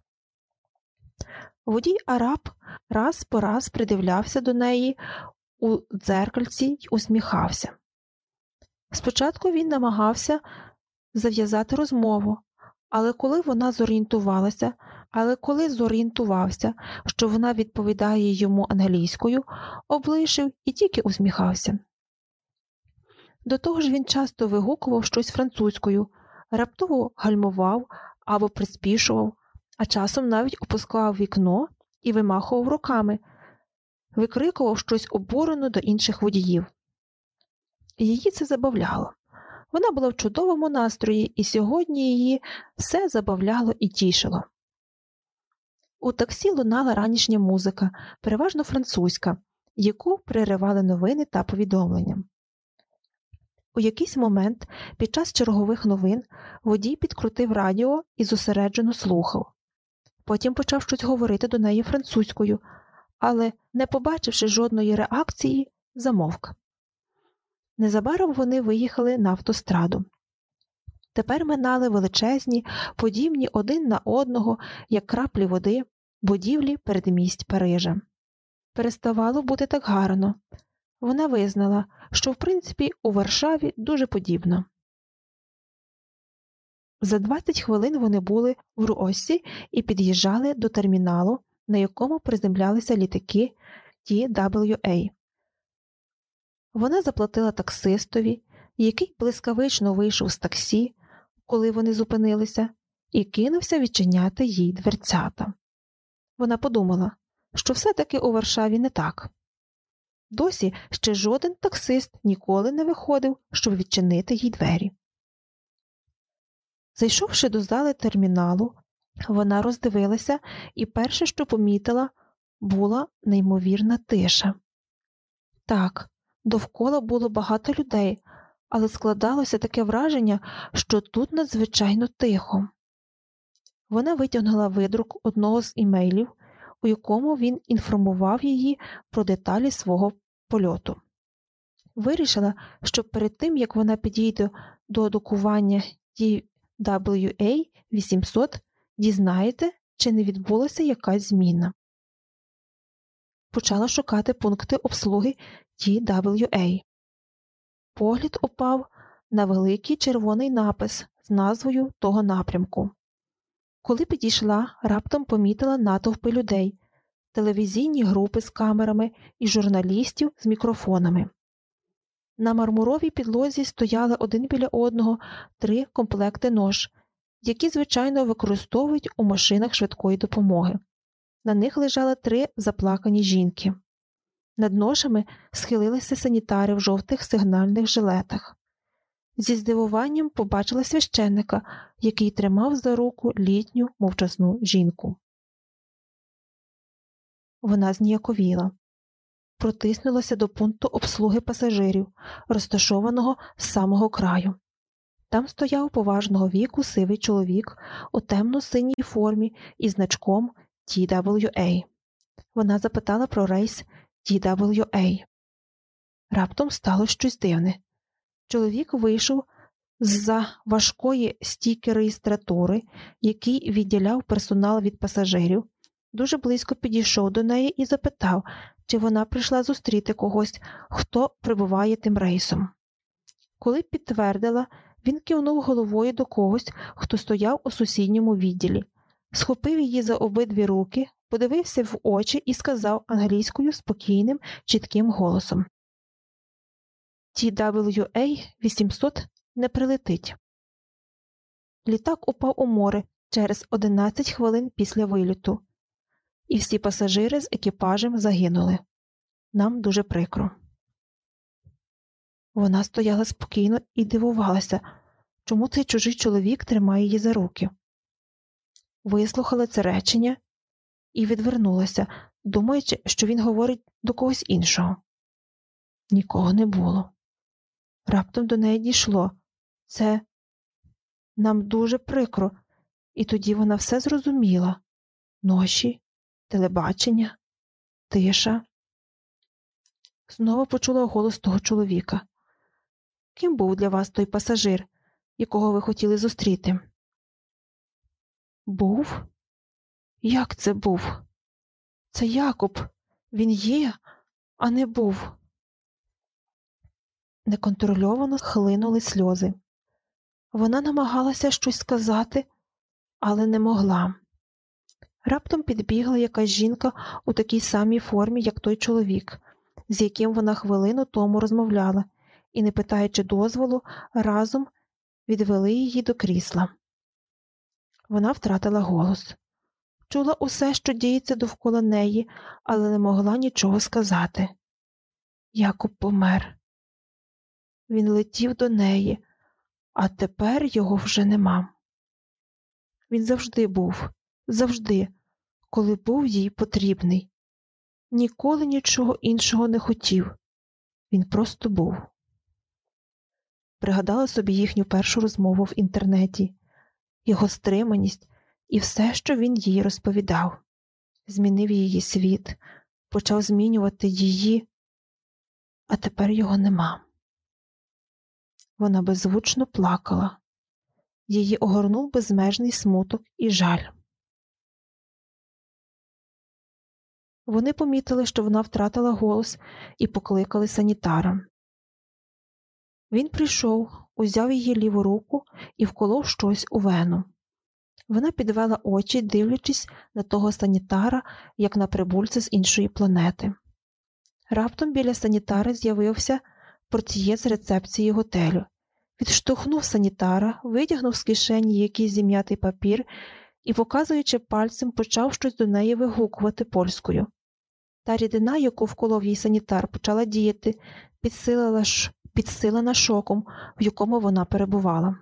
Водій Араб раз по раз придивлявся до неї у дзеркальці й усміхався. Спочатку він намагався зав'язати розмову, але коли вона зорієнтувалася, але коли зорієнтувався, що вона відповідає йому англійською, облишив і тільки усміхався. До того ж він часто вигукував щось французькою, раптово гальмував або приспішував, а часом навіть опускав вікно і вимахував руками, викрикував щось обурено до інших водіїв. Її це забавляло. Вона була в чудовому настрої, і сьогодні її все забавляло і тішило. У таксі лунала ранішня музика, переважно французька, яку переривали новини та повідомлення. У якийсь момент під час чергових новин водій підкрутив радіо і зосереджено слухав. Потім почав щось говорити до неї французькою, але, не побачивши жодної реакції, замовк. Незабаром вони виїхали на автостраду. Тепер минали величезні, подібні один на одного, як краплі води, будівлі передмість Парижа. Переставало бути так гарно. Вона визнала, що в принципі у Варшаві дуже подібно. За 20 хвилин вони були в Руоссі і під'їжджали до терміналу, на якому приземлялися літаки TWA. Вона заплатила таксистові, який блискавично вийшов з таксі, коли вони зупинилися, і кинувся відчиняти їй дверцята. Вона подумала, що все-таки у Варшаві не так. Досі ще жоден таксист ніколи не виходив, щоб відчинити їй двері. Зайшовши до зали терміналу, вона роздивилася і перше, що помітила, була неймовірна тиша. Так, довкола було багато людей, але складалося таке враження, що тут надзвичайно тихо. Вона витягнула видрук одного з імейлів, у якому він інформував її про деталі свого польоту. Вирішила, що перед тим як вона підійде до докування TWA 800, дізнаєте, чи не відбулася якась зміна. Почала шукати пункти обслуги TWA. Погляд упав на великий червоний напис з назвою того напрямку. Коли підійшла, раптом помітила натовпи людей, телевізійні групи з камерами і журналістів з мікрофонами. На мармуровій підлозі стояли один біля одного три комплекти нож, які, звичайно, використовують у машинах швидкої допомоги. На них лежали три заплакані жінки. Над ношами схилилися санітари в жовтих сигнальних жилетах. Зі здивуванням побачила священника, який тримав за руку літню мовчасну жінку. Вона зніяковіла, протиснулася до пункту обслуги пасажирів, розташованого з самого краю. Там стояв поважного віку сивий чоловік у темно-синій формі із значком TWA. Вона запитала про рейс TWA. Раптом стало щось дивне. Чоловік вийшов з за важкої стійки реєстратури, який відділяв персонал від пасажирів, дуже близько підійшов до неї і запитав, чи вона прийшла зустріти когось, хто прибуває тим рейсом. Коли підтвердила, він кивнув головою до когось, хто стояв у сусідньому відділі, схопив її за обидві руки, подивився в очі і сказав англійською спокійним, чітким голосом TWA 800 не прилетить. Літак упав у море через 11 хвилин після виліту, і всі пасажири з екіпажем загинули. Нам дуже прикро. Вона стояла спокійно і дивувалася, чому цей чужий чоловік тримає її за руки. Вислухала це речення і відвернулася, думаючи, що він говорить до когось іншого. Нікого не було. Раптом до неї дійшло це нам дуже прикро, і тоді вона все зрозуміла ноші, телебачення, тиша. Знову почула голос того чоловіка. Ким був для вас той пасажир, якого ви хотіли зустріти? Був? Як це був? Це Якоб. Він є, а не був. Неконтрольовано хлинули сльози. Вона намагалася щось сказати, але не могла. Раптом підбігла якась жінка у такій самій формі, як той чоловік, з яким вона хвилину тому розмовляла, і, не питаючи дозволу, разом відвели її до крісла. Вона втратила голос. Чула усе, що діється довкола неї, але не могла нічого сказати. Якоб помер. Він летів до неї, а тепер його вже нема. Він завжди був, завжди, коли був їй потрібний. Ніколи нічого іншого не хотів. Він просто був. Пригадала собі їхню першу розмову в інтернеті, його стриманість і все, що він їй розповідав. Змінив її світ, почав змінювати її, а тепер його нема. Вона беззвучно плакала, її огорнув безмежний смуток і жаль. Вони помітили, що вона втратила голос, і покликали санітара. Він прийшов, узяв її ліву руку і вколов щось у вену. Вона підвела очі, дивлячись на того санітара, як на прибульця з іншої планети. Раптом біля санітара з'явився портіє з рецепції готелю. Відштовхнув санітара, витягнув з кишені якийсь зім'ятий папір і, показуючи пальцем, почав щось до неї вигукувати польською. Та рідина, яку вколов їй санітар, почала діяти, підсилила ш... підсилена шоком, в якому вона перебувала.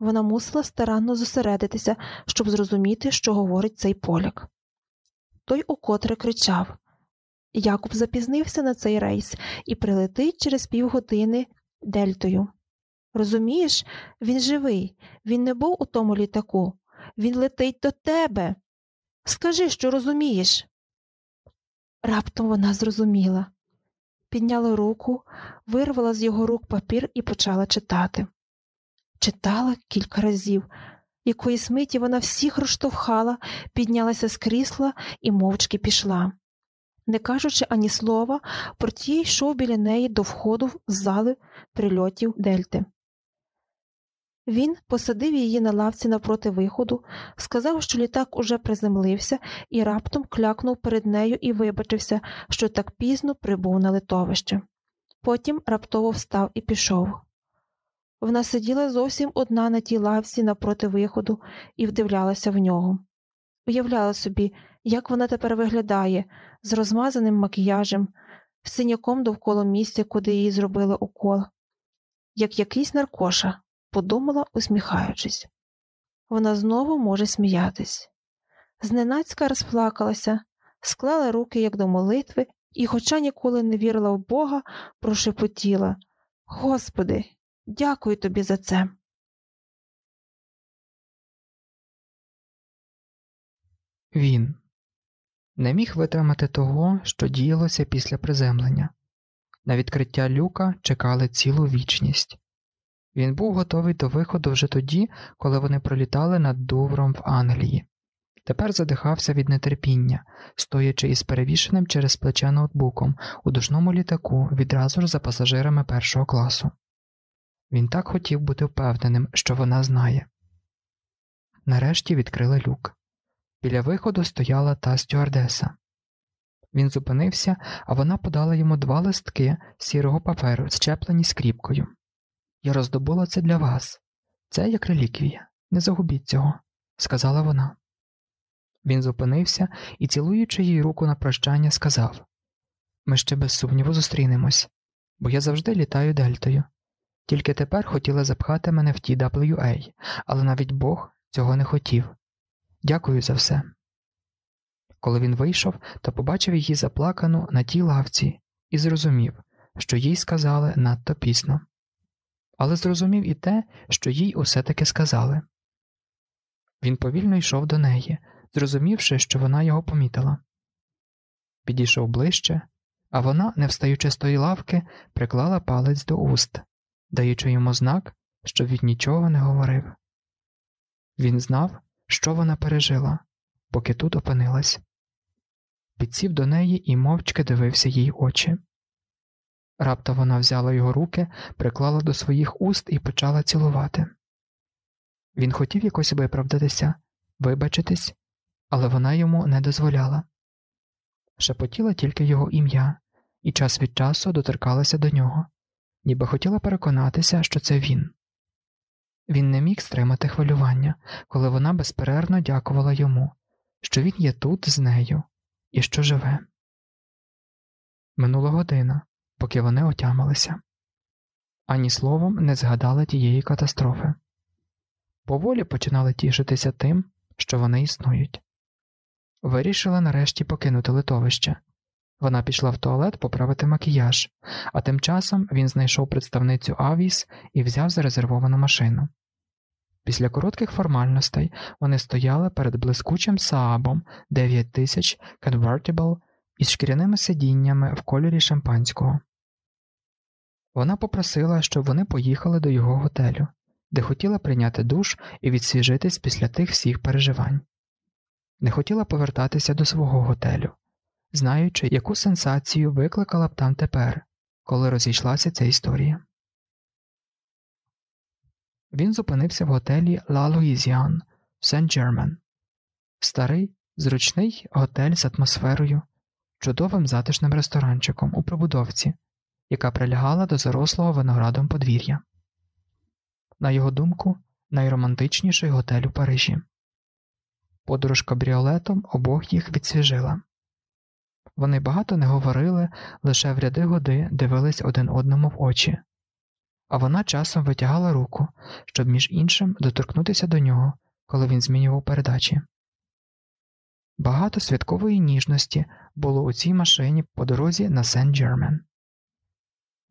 Вона мусила старанно зосередитися, щоб зрозуміти, що говорить цей поляк. Той укотре кричав Якуб запізнився на цей рейс і прилетить через півгодини дельтою. Розумієш, він живий, він не був у тому літаку, він летить до тебе. Скажи, що розумієш. Раптом вона зрозуміла, підняла руку, вирвала з його рук папір і почала читати. Читала кілька разів. Якоїсь миті вона всіх розштовхала, піднялася з крісла і мовчки пішла. Не кажучи ані слова, портій йшов біля неї до входу в зали прильотів Дельти. Він посадив її на лавці навпроти виходу, сказав, що літак уже приземлився, і раптом клякнув перед нею і вибачився, що так пізно прибув на литовище. Потім раптово встав і пішов. Вона сиділа зовсім одна на тій лавці навпроти виходу і вдивлялася в нього. Уявляла собі, як вона тепер виглядає з розмазаним макіяжем, синяком довкола місця, куди їй зробили укол, як якийсь наркоша, подумала, усміхаючись. Вона знову може сміятись. Зненацька розплакалася, склала руки як до молитви, і, хоча ніколи не вірила в Бога, прошепотіла Господи, дякую тобі за це. Він не міг витримати того, що діялося після приземлення. На відкриття люка чекали цілу вічність. Він був готовий до виходу вже тоді, коли вони пролітали над Дувром в Англії. Тепер задихався від нетерпіння, стоячи із перевішеним через плече ноутбуком у душному літаку відразу ж за пасажирами першого класу. Він так хотів бути впевненим, що вона знає. Нарешті відкрили люк. Біля виходу стояла та стюардеса. Він зупинився, а вона подала йому два листки сірого паперу, зчеплені скріпкою. Я роздобула це для вас. Це як реліквія. Не загубіть цього, сказала вона. Він зупинився і, цілуючи їй руку на прощання, сказав Ми ще без сумніву зустрінемось, бо я завжди літаю дельтою. Тільки тепер хотіла запхати мене в TWA, але навіть Бог цього не хотів. Дякую за все. Коли він вийшов, то побачив її заплакану на тій лавці і зрозумів, що їй сказали надто пізно. Але зрозумів і те, що їй усе таки сказали. Він повільно йшов до неї, зрозумівши, що вона його помітила. Підійшов ближче, а вона, не встаючи з тої лавки, приклала палець до уст, даючи йому знак, що він нічого не говорив. Він знав, що вона пережила, поки тут опинилась. Підсів до неї і мовчки дивився їй очі. Раптом вона взяла його руки, приклала до своїх уст і почала цілувати. Він хотів якось виправдатися, вибачитись, але вона йому не дозволяла. Шепотіла тільки його ім'я, і час від часу доторкалася до нього, ніби хотіла переконатися, що це він. Він не міг стримати хвилювання, коли вона безперервно дякувала йому, що він є тут з нею і що живе. Минула година, поки вони отямилися, ані словом не згадали тієї катастрофи. Поволі починали тішитися тим, що вони існують. Вирішила нарешті покинути литовище. Вона пішла в туалет поправити макіяж, а тим часом він знайшов представницю Авіс і взяв зарезервовану машину. Після коротких формальностей вони стояли перед блискучим Саабом 9000 Convertible із шкіряними сидіннями в кольорі шампанського. Вона попросила, щоб вони поїхали до його готелю, де хотіла прийняти душ і відсвіжитись після тих всіх переживань. Не хотіла повертатися до свого готелю, знаючи, яку сенсацію викликала б там тепер, коли розійшлася ця історія. Він зупинився в готелі La Louisiane в Сент-Джермен. Старий, зручний готель з атмосферою, чудовим затишним ресторанчиком у прибудовці, яка прилягала до зарослого виноградом подвір'я. На його думку, найромантичніший готель у Парижі. Подорож кабріолетом обох їх відсвіжила. Вони багато не говорили, лише в ряди годи дивились один одному в очі, а вона часом витягала руку, щоб між іншим доторкнутися до нього, коли він змінював передачі. Багато святкової ніжності було у цій машині по дорозі на Сент Джермен.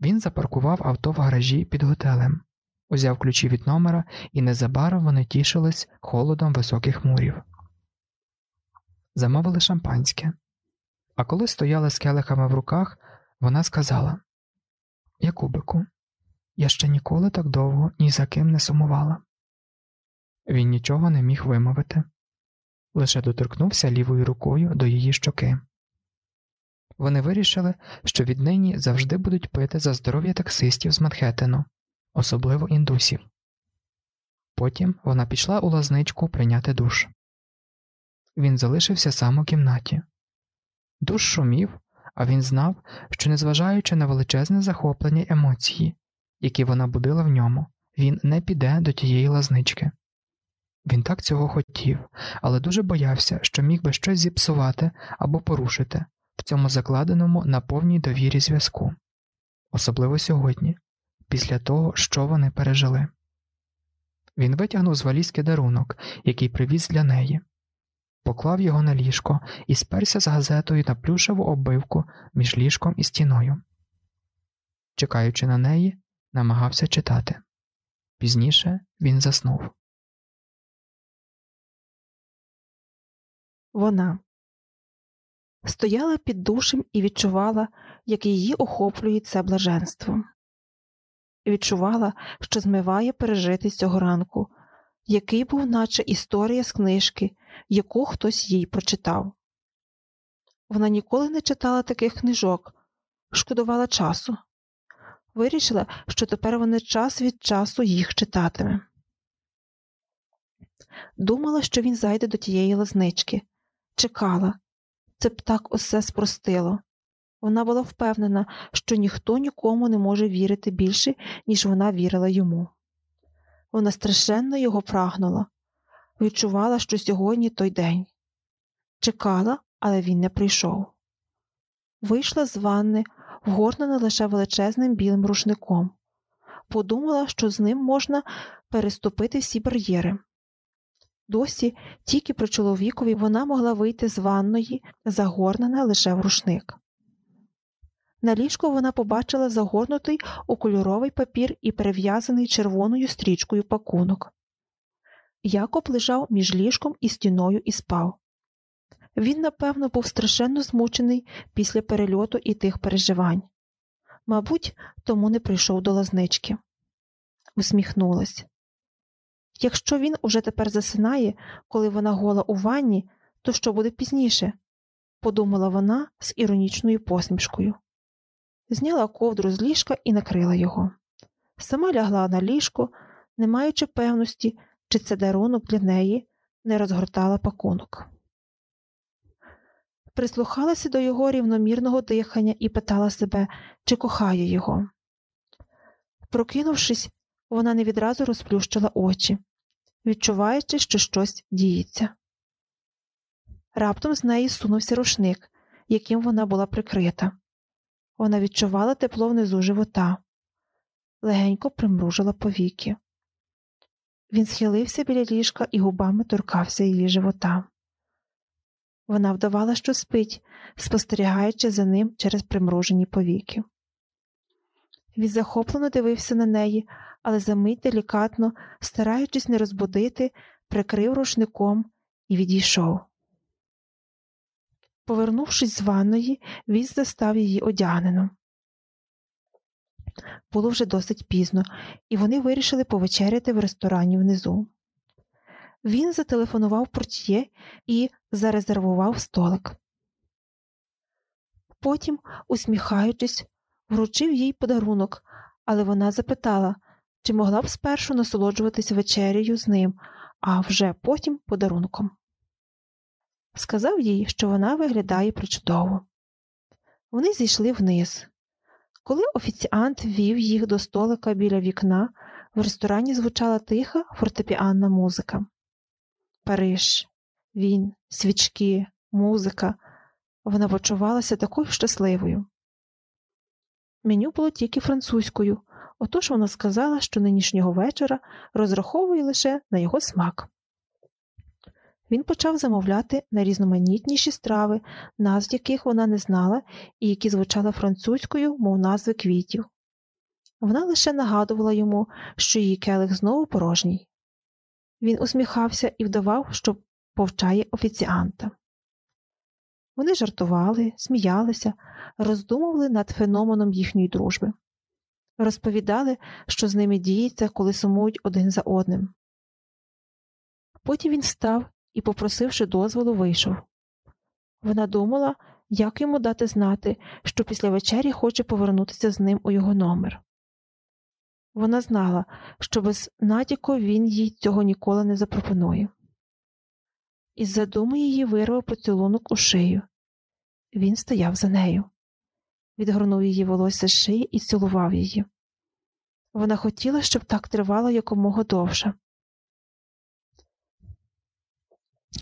Він запаркував авто в гаражі під готелем, узяв ключі від номера, і незабаром вони тішились холодом високих мурів. Замовили шампанське. А коли стояла з келихами в руках, вона сказала Якубику, я ще ніколи так довго ні за ким не сумувала. Він нічого не міг вимовити, лише доторкнувся лівою рукою до її щоки. Вони вирішили, що віднині завжди будуть пити за здоров'я таксистів з Манхеттену, особливо індусів. Потім вона пішла у лазничку прийняти душ. Він залишився сам у кімнаті. Душ шумів, а він знав, що, незважаючи на величезне захоплення емоції, які вона будила в ньому, він не піде до тієї лазнички. Він так цього хотів, але дуже боявся, що міг би щось зіпсувати або порушити в цьому закладеному на повній довірі зв'язку, особливо сьогодні, після того, що вони пережили. Він витягнув з валізки дарунок, який привіз для неї поклав його на ліжко і сперся з газетою на плюшеву оббивку між ліжком і стіною. Чекаючи на неї, намагався читати. Пізніше він заснув. Вона стояла під душем і відчувала, як її охоплює це блаженство. Відчувала, що змиває пережити цього ранку, який був, наче історія з книжки, яку хтось їй прочитав. Вона ніколи не читала таких книжок, шкодувала часу. Вирішила, що тепер вона час від часу їх читатиме. Думала, що він зайде до тієї лазнички, чекала, це б так усе спростило. Вона була впевнена, що ніхто нікому не може вірити більше, ніж вона вірила йому. Вона страшенно його прагнула, відчувала, що сьогодні той день. Чекала, але він не прийшов. Вийшла з ванни, вгорнена лише величезним білим рушником. Подумала, що з ним можна переступити всі бар'єри. Досі, тільки при чоловікові, вона могла вийти з ванної, загорнена лише в рушник. На ліжку вона побачила загорнутий у кольоровий папір і перев'язаний червоною стрічкою пакунок. Якоб лежав між ліжком і стіною і спав. Він, напевно, був страшенно змучений після перельоту і тих переживань. Мабуть, тому не прийшов до лазнички. Усміхнулась. Якщо він уже тепер засинає, коли вона гола у ванні, то що буде пізніше? подумала вона з іронічною посмішкою. Зняла ковдру з ліжка і накрила його. Сама лягла на ліжко, не маючи певності, чи це дарунок для неї не розгортала пакунок. Прислухалася до його рівномірного дихання і питала себе, чи кохає його. Прокинувшись, вона не відразу розплющила очі, відчуваючи, що щось діється. Раптом з неї сунувся рушник, яким вона була прикрита. Вона відчувала тепло внизу живота, легенько примружила повіки. Він схилився біля ліжка і губами торкався її живота. Вона вдавала, що спить, спостерігаючи за ним через примружені повіки. Він захоплено дивився на неї, але за мить делікатно, стараючись не розбудити, прикрив рушником і відійшов. Повернувшись з ванної, він застав її одягнену. Було вже досить пізно, і вони вирішили повечеряти в ресторані внизу. Він зателефонував портьє і зарезервував столик. Потім, усміхаючись, вручив їй подарунок, але вона запитала, чи могла б спершу насолоджуватись вечерею з ним, а вже потім подарунком. Сказав їй, що вона виглядає причудово. Вони зійшли вниз. Коли офіціант вів їх до столика біля вікна, в ресторані звучала тиха фортепіанна музика. Париж, він, свічки, музика. Вона почувалася такою щасливою. Меню було тільки французькою, отож вона сказала, що нинішнього вечора розраховує лише на його смак. Він почав замовляти найрізноманітніші страви, назв яких вона не знала і які звучали французькою, мов назви квітів. Вона лише нагадувала йому, що її келих знову порожній. Він усміхався і вдавав, що повчає офіціанта. Вони жартували, сміялися, роздумували над феноменом їхньої дружби, розповідали, що з ними діється, коли сумують один за одним. Потім він встав і, попросивши дозволу, вийшов. Вона думала, як йому дати знати, що після вечері хоче повернутися з ним у його номер. Вона знала, що без натяку він їй цього ніколи не запропонує. Із задуми її вирвав поцілунок у шию. Він стояв за нею, відгорнув її волосся з шиї і цілував її. Вона хотіла, щоб так тривало якомога довше.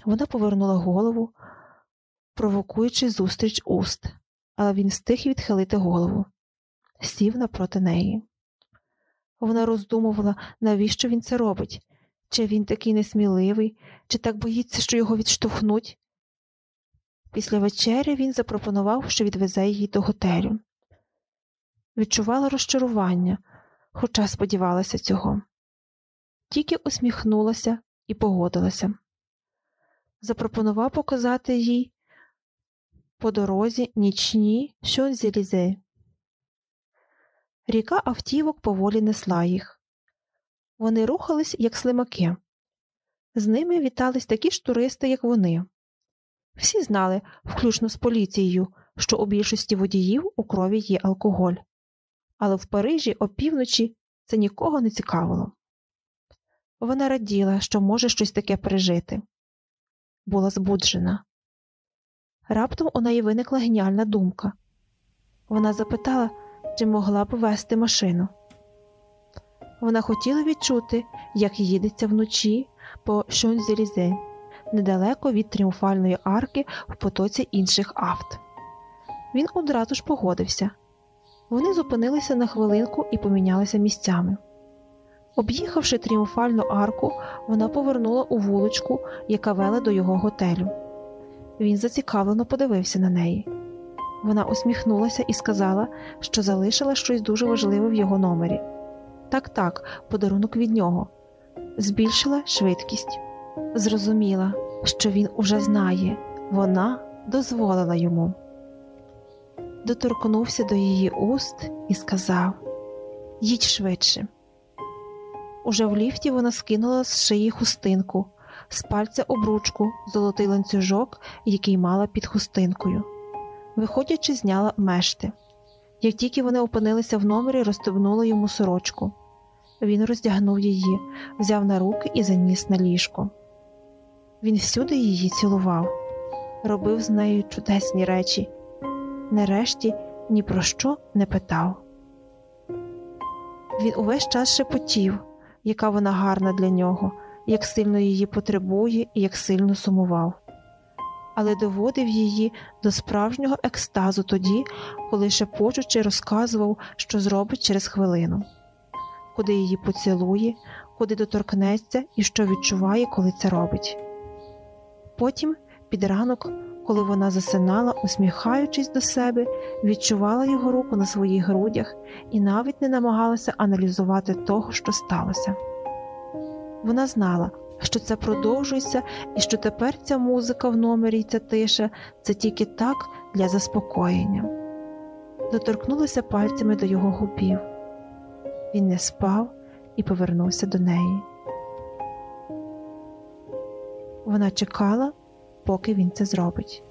Вона повернула голову, провокуючи зустріч уст, але він встиг відхилити голову, сів напроти неї. Вона роздумувала, навіщо він це робить, чи він такий несміливий, чи так боїться, що його відштовхнуть. Після вечері він запропонував, що відвезе її до готелю. Відчувала розчарування, хоча сподівалася цього. Тільки усміхнулася і погодилася. Запропонував показати їй по дорозі нічні Шонзелізе. Ріка автівок поволі несла їх. Вони рухались, як слимаки. З ними вітались такі ж туристи, як вони. Всі знали, включно з поліцією, що у більшості водіїв у крові є алкоголь, але в Парижі опівночі це нікого не цікавило. Вона раділа, що може щось таке пережити. Була збуджена. Раптом у неї виникла геніальна думка. Вона запитала, чи могла б вести машину. Вона хотіла відчути, як їдеться вночі по Шонзелізе, недалеко від тріумфальної арки в потоці інших авт. Він одразу ж погодився. Вони зупинилися на хвилинку і помінялися місцями. Об'їхавши тріумфальну арку, вона повернула у вуличку, яка вела до його готелю. Він зацікавлено подивився на неї. Вона усміхнулася і сказала, що залишила щось дуже важливе в його номері. Так, так, подарунок від нього. Збільшила швидкість. Зрозуміла, що він уже знає, вона дозволила йому. Доторкнувся до її уст і сказав Їдь швидше. Уже в ліфті вона скинула з шиї хустинку, з пальця обручку, золотий ланцюжок, який мала під хустинкою. Виходячи, зняла мешти. Як тільки вони опинилися в номері, розстебнула йому сорочку. Він роздягнув її, взяв на руки і заніс на ліжко. Він всюди її цілував, робив з нею чудесні речі, нарешті ні про що не питав. Він увесь час шепотів, яка вона гарна для нього, як сильно її потребує і як сильно сумував але доводив її до справжнього екстазу тоді, коли шепочучи розказував, що зробить через хвилину, куди її поцілує, куди доторкнеться і що відчуває, коли це робить. Потім, під ранок, коли вона засинала, усміхаючись до себе, відчувала його руку на своїх грудях і навіть не намагалася аналізувати того, що сталося. Вона знала, що це продовжується, і що тепер ця музика в номері і ця тиша це тільки так для заспокоєння. Доторкнулася пальцями до його губів. Він не спав і повернувся до неї. Вона чекала, поки він це зробить.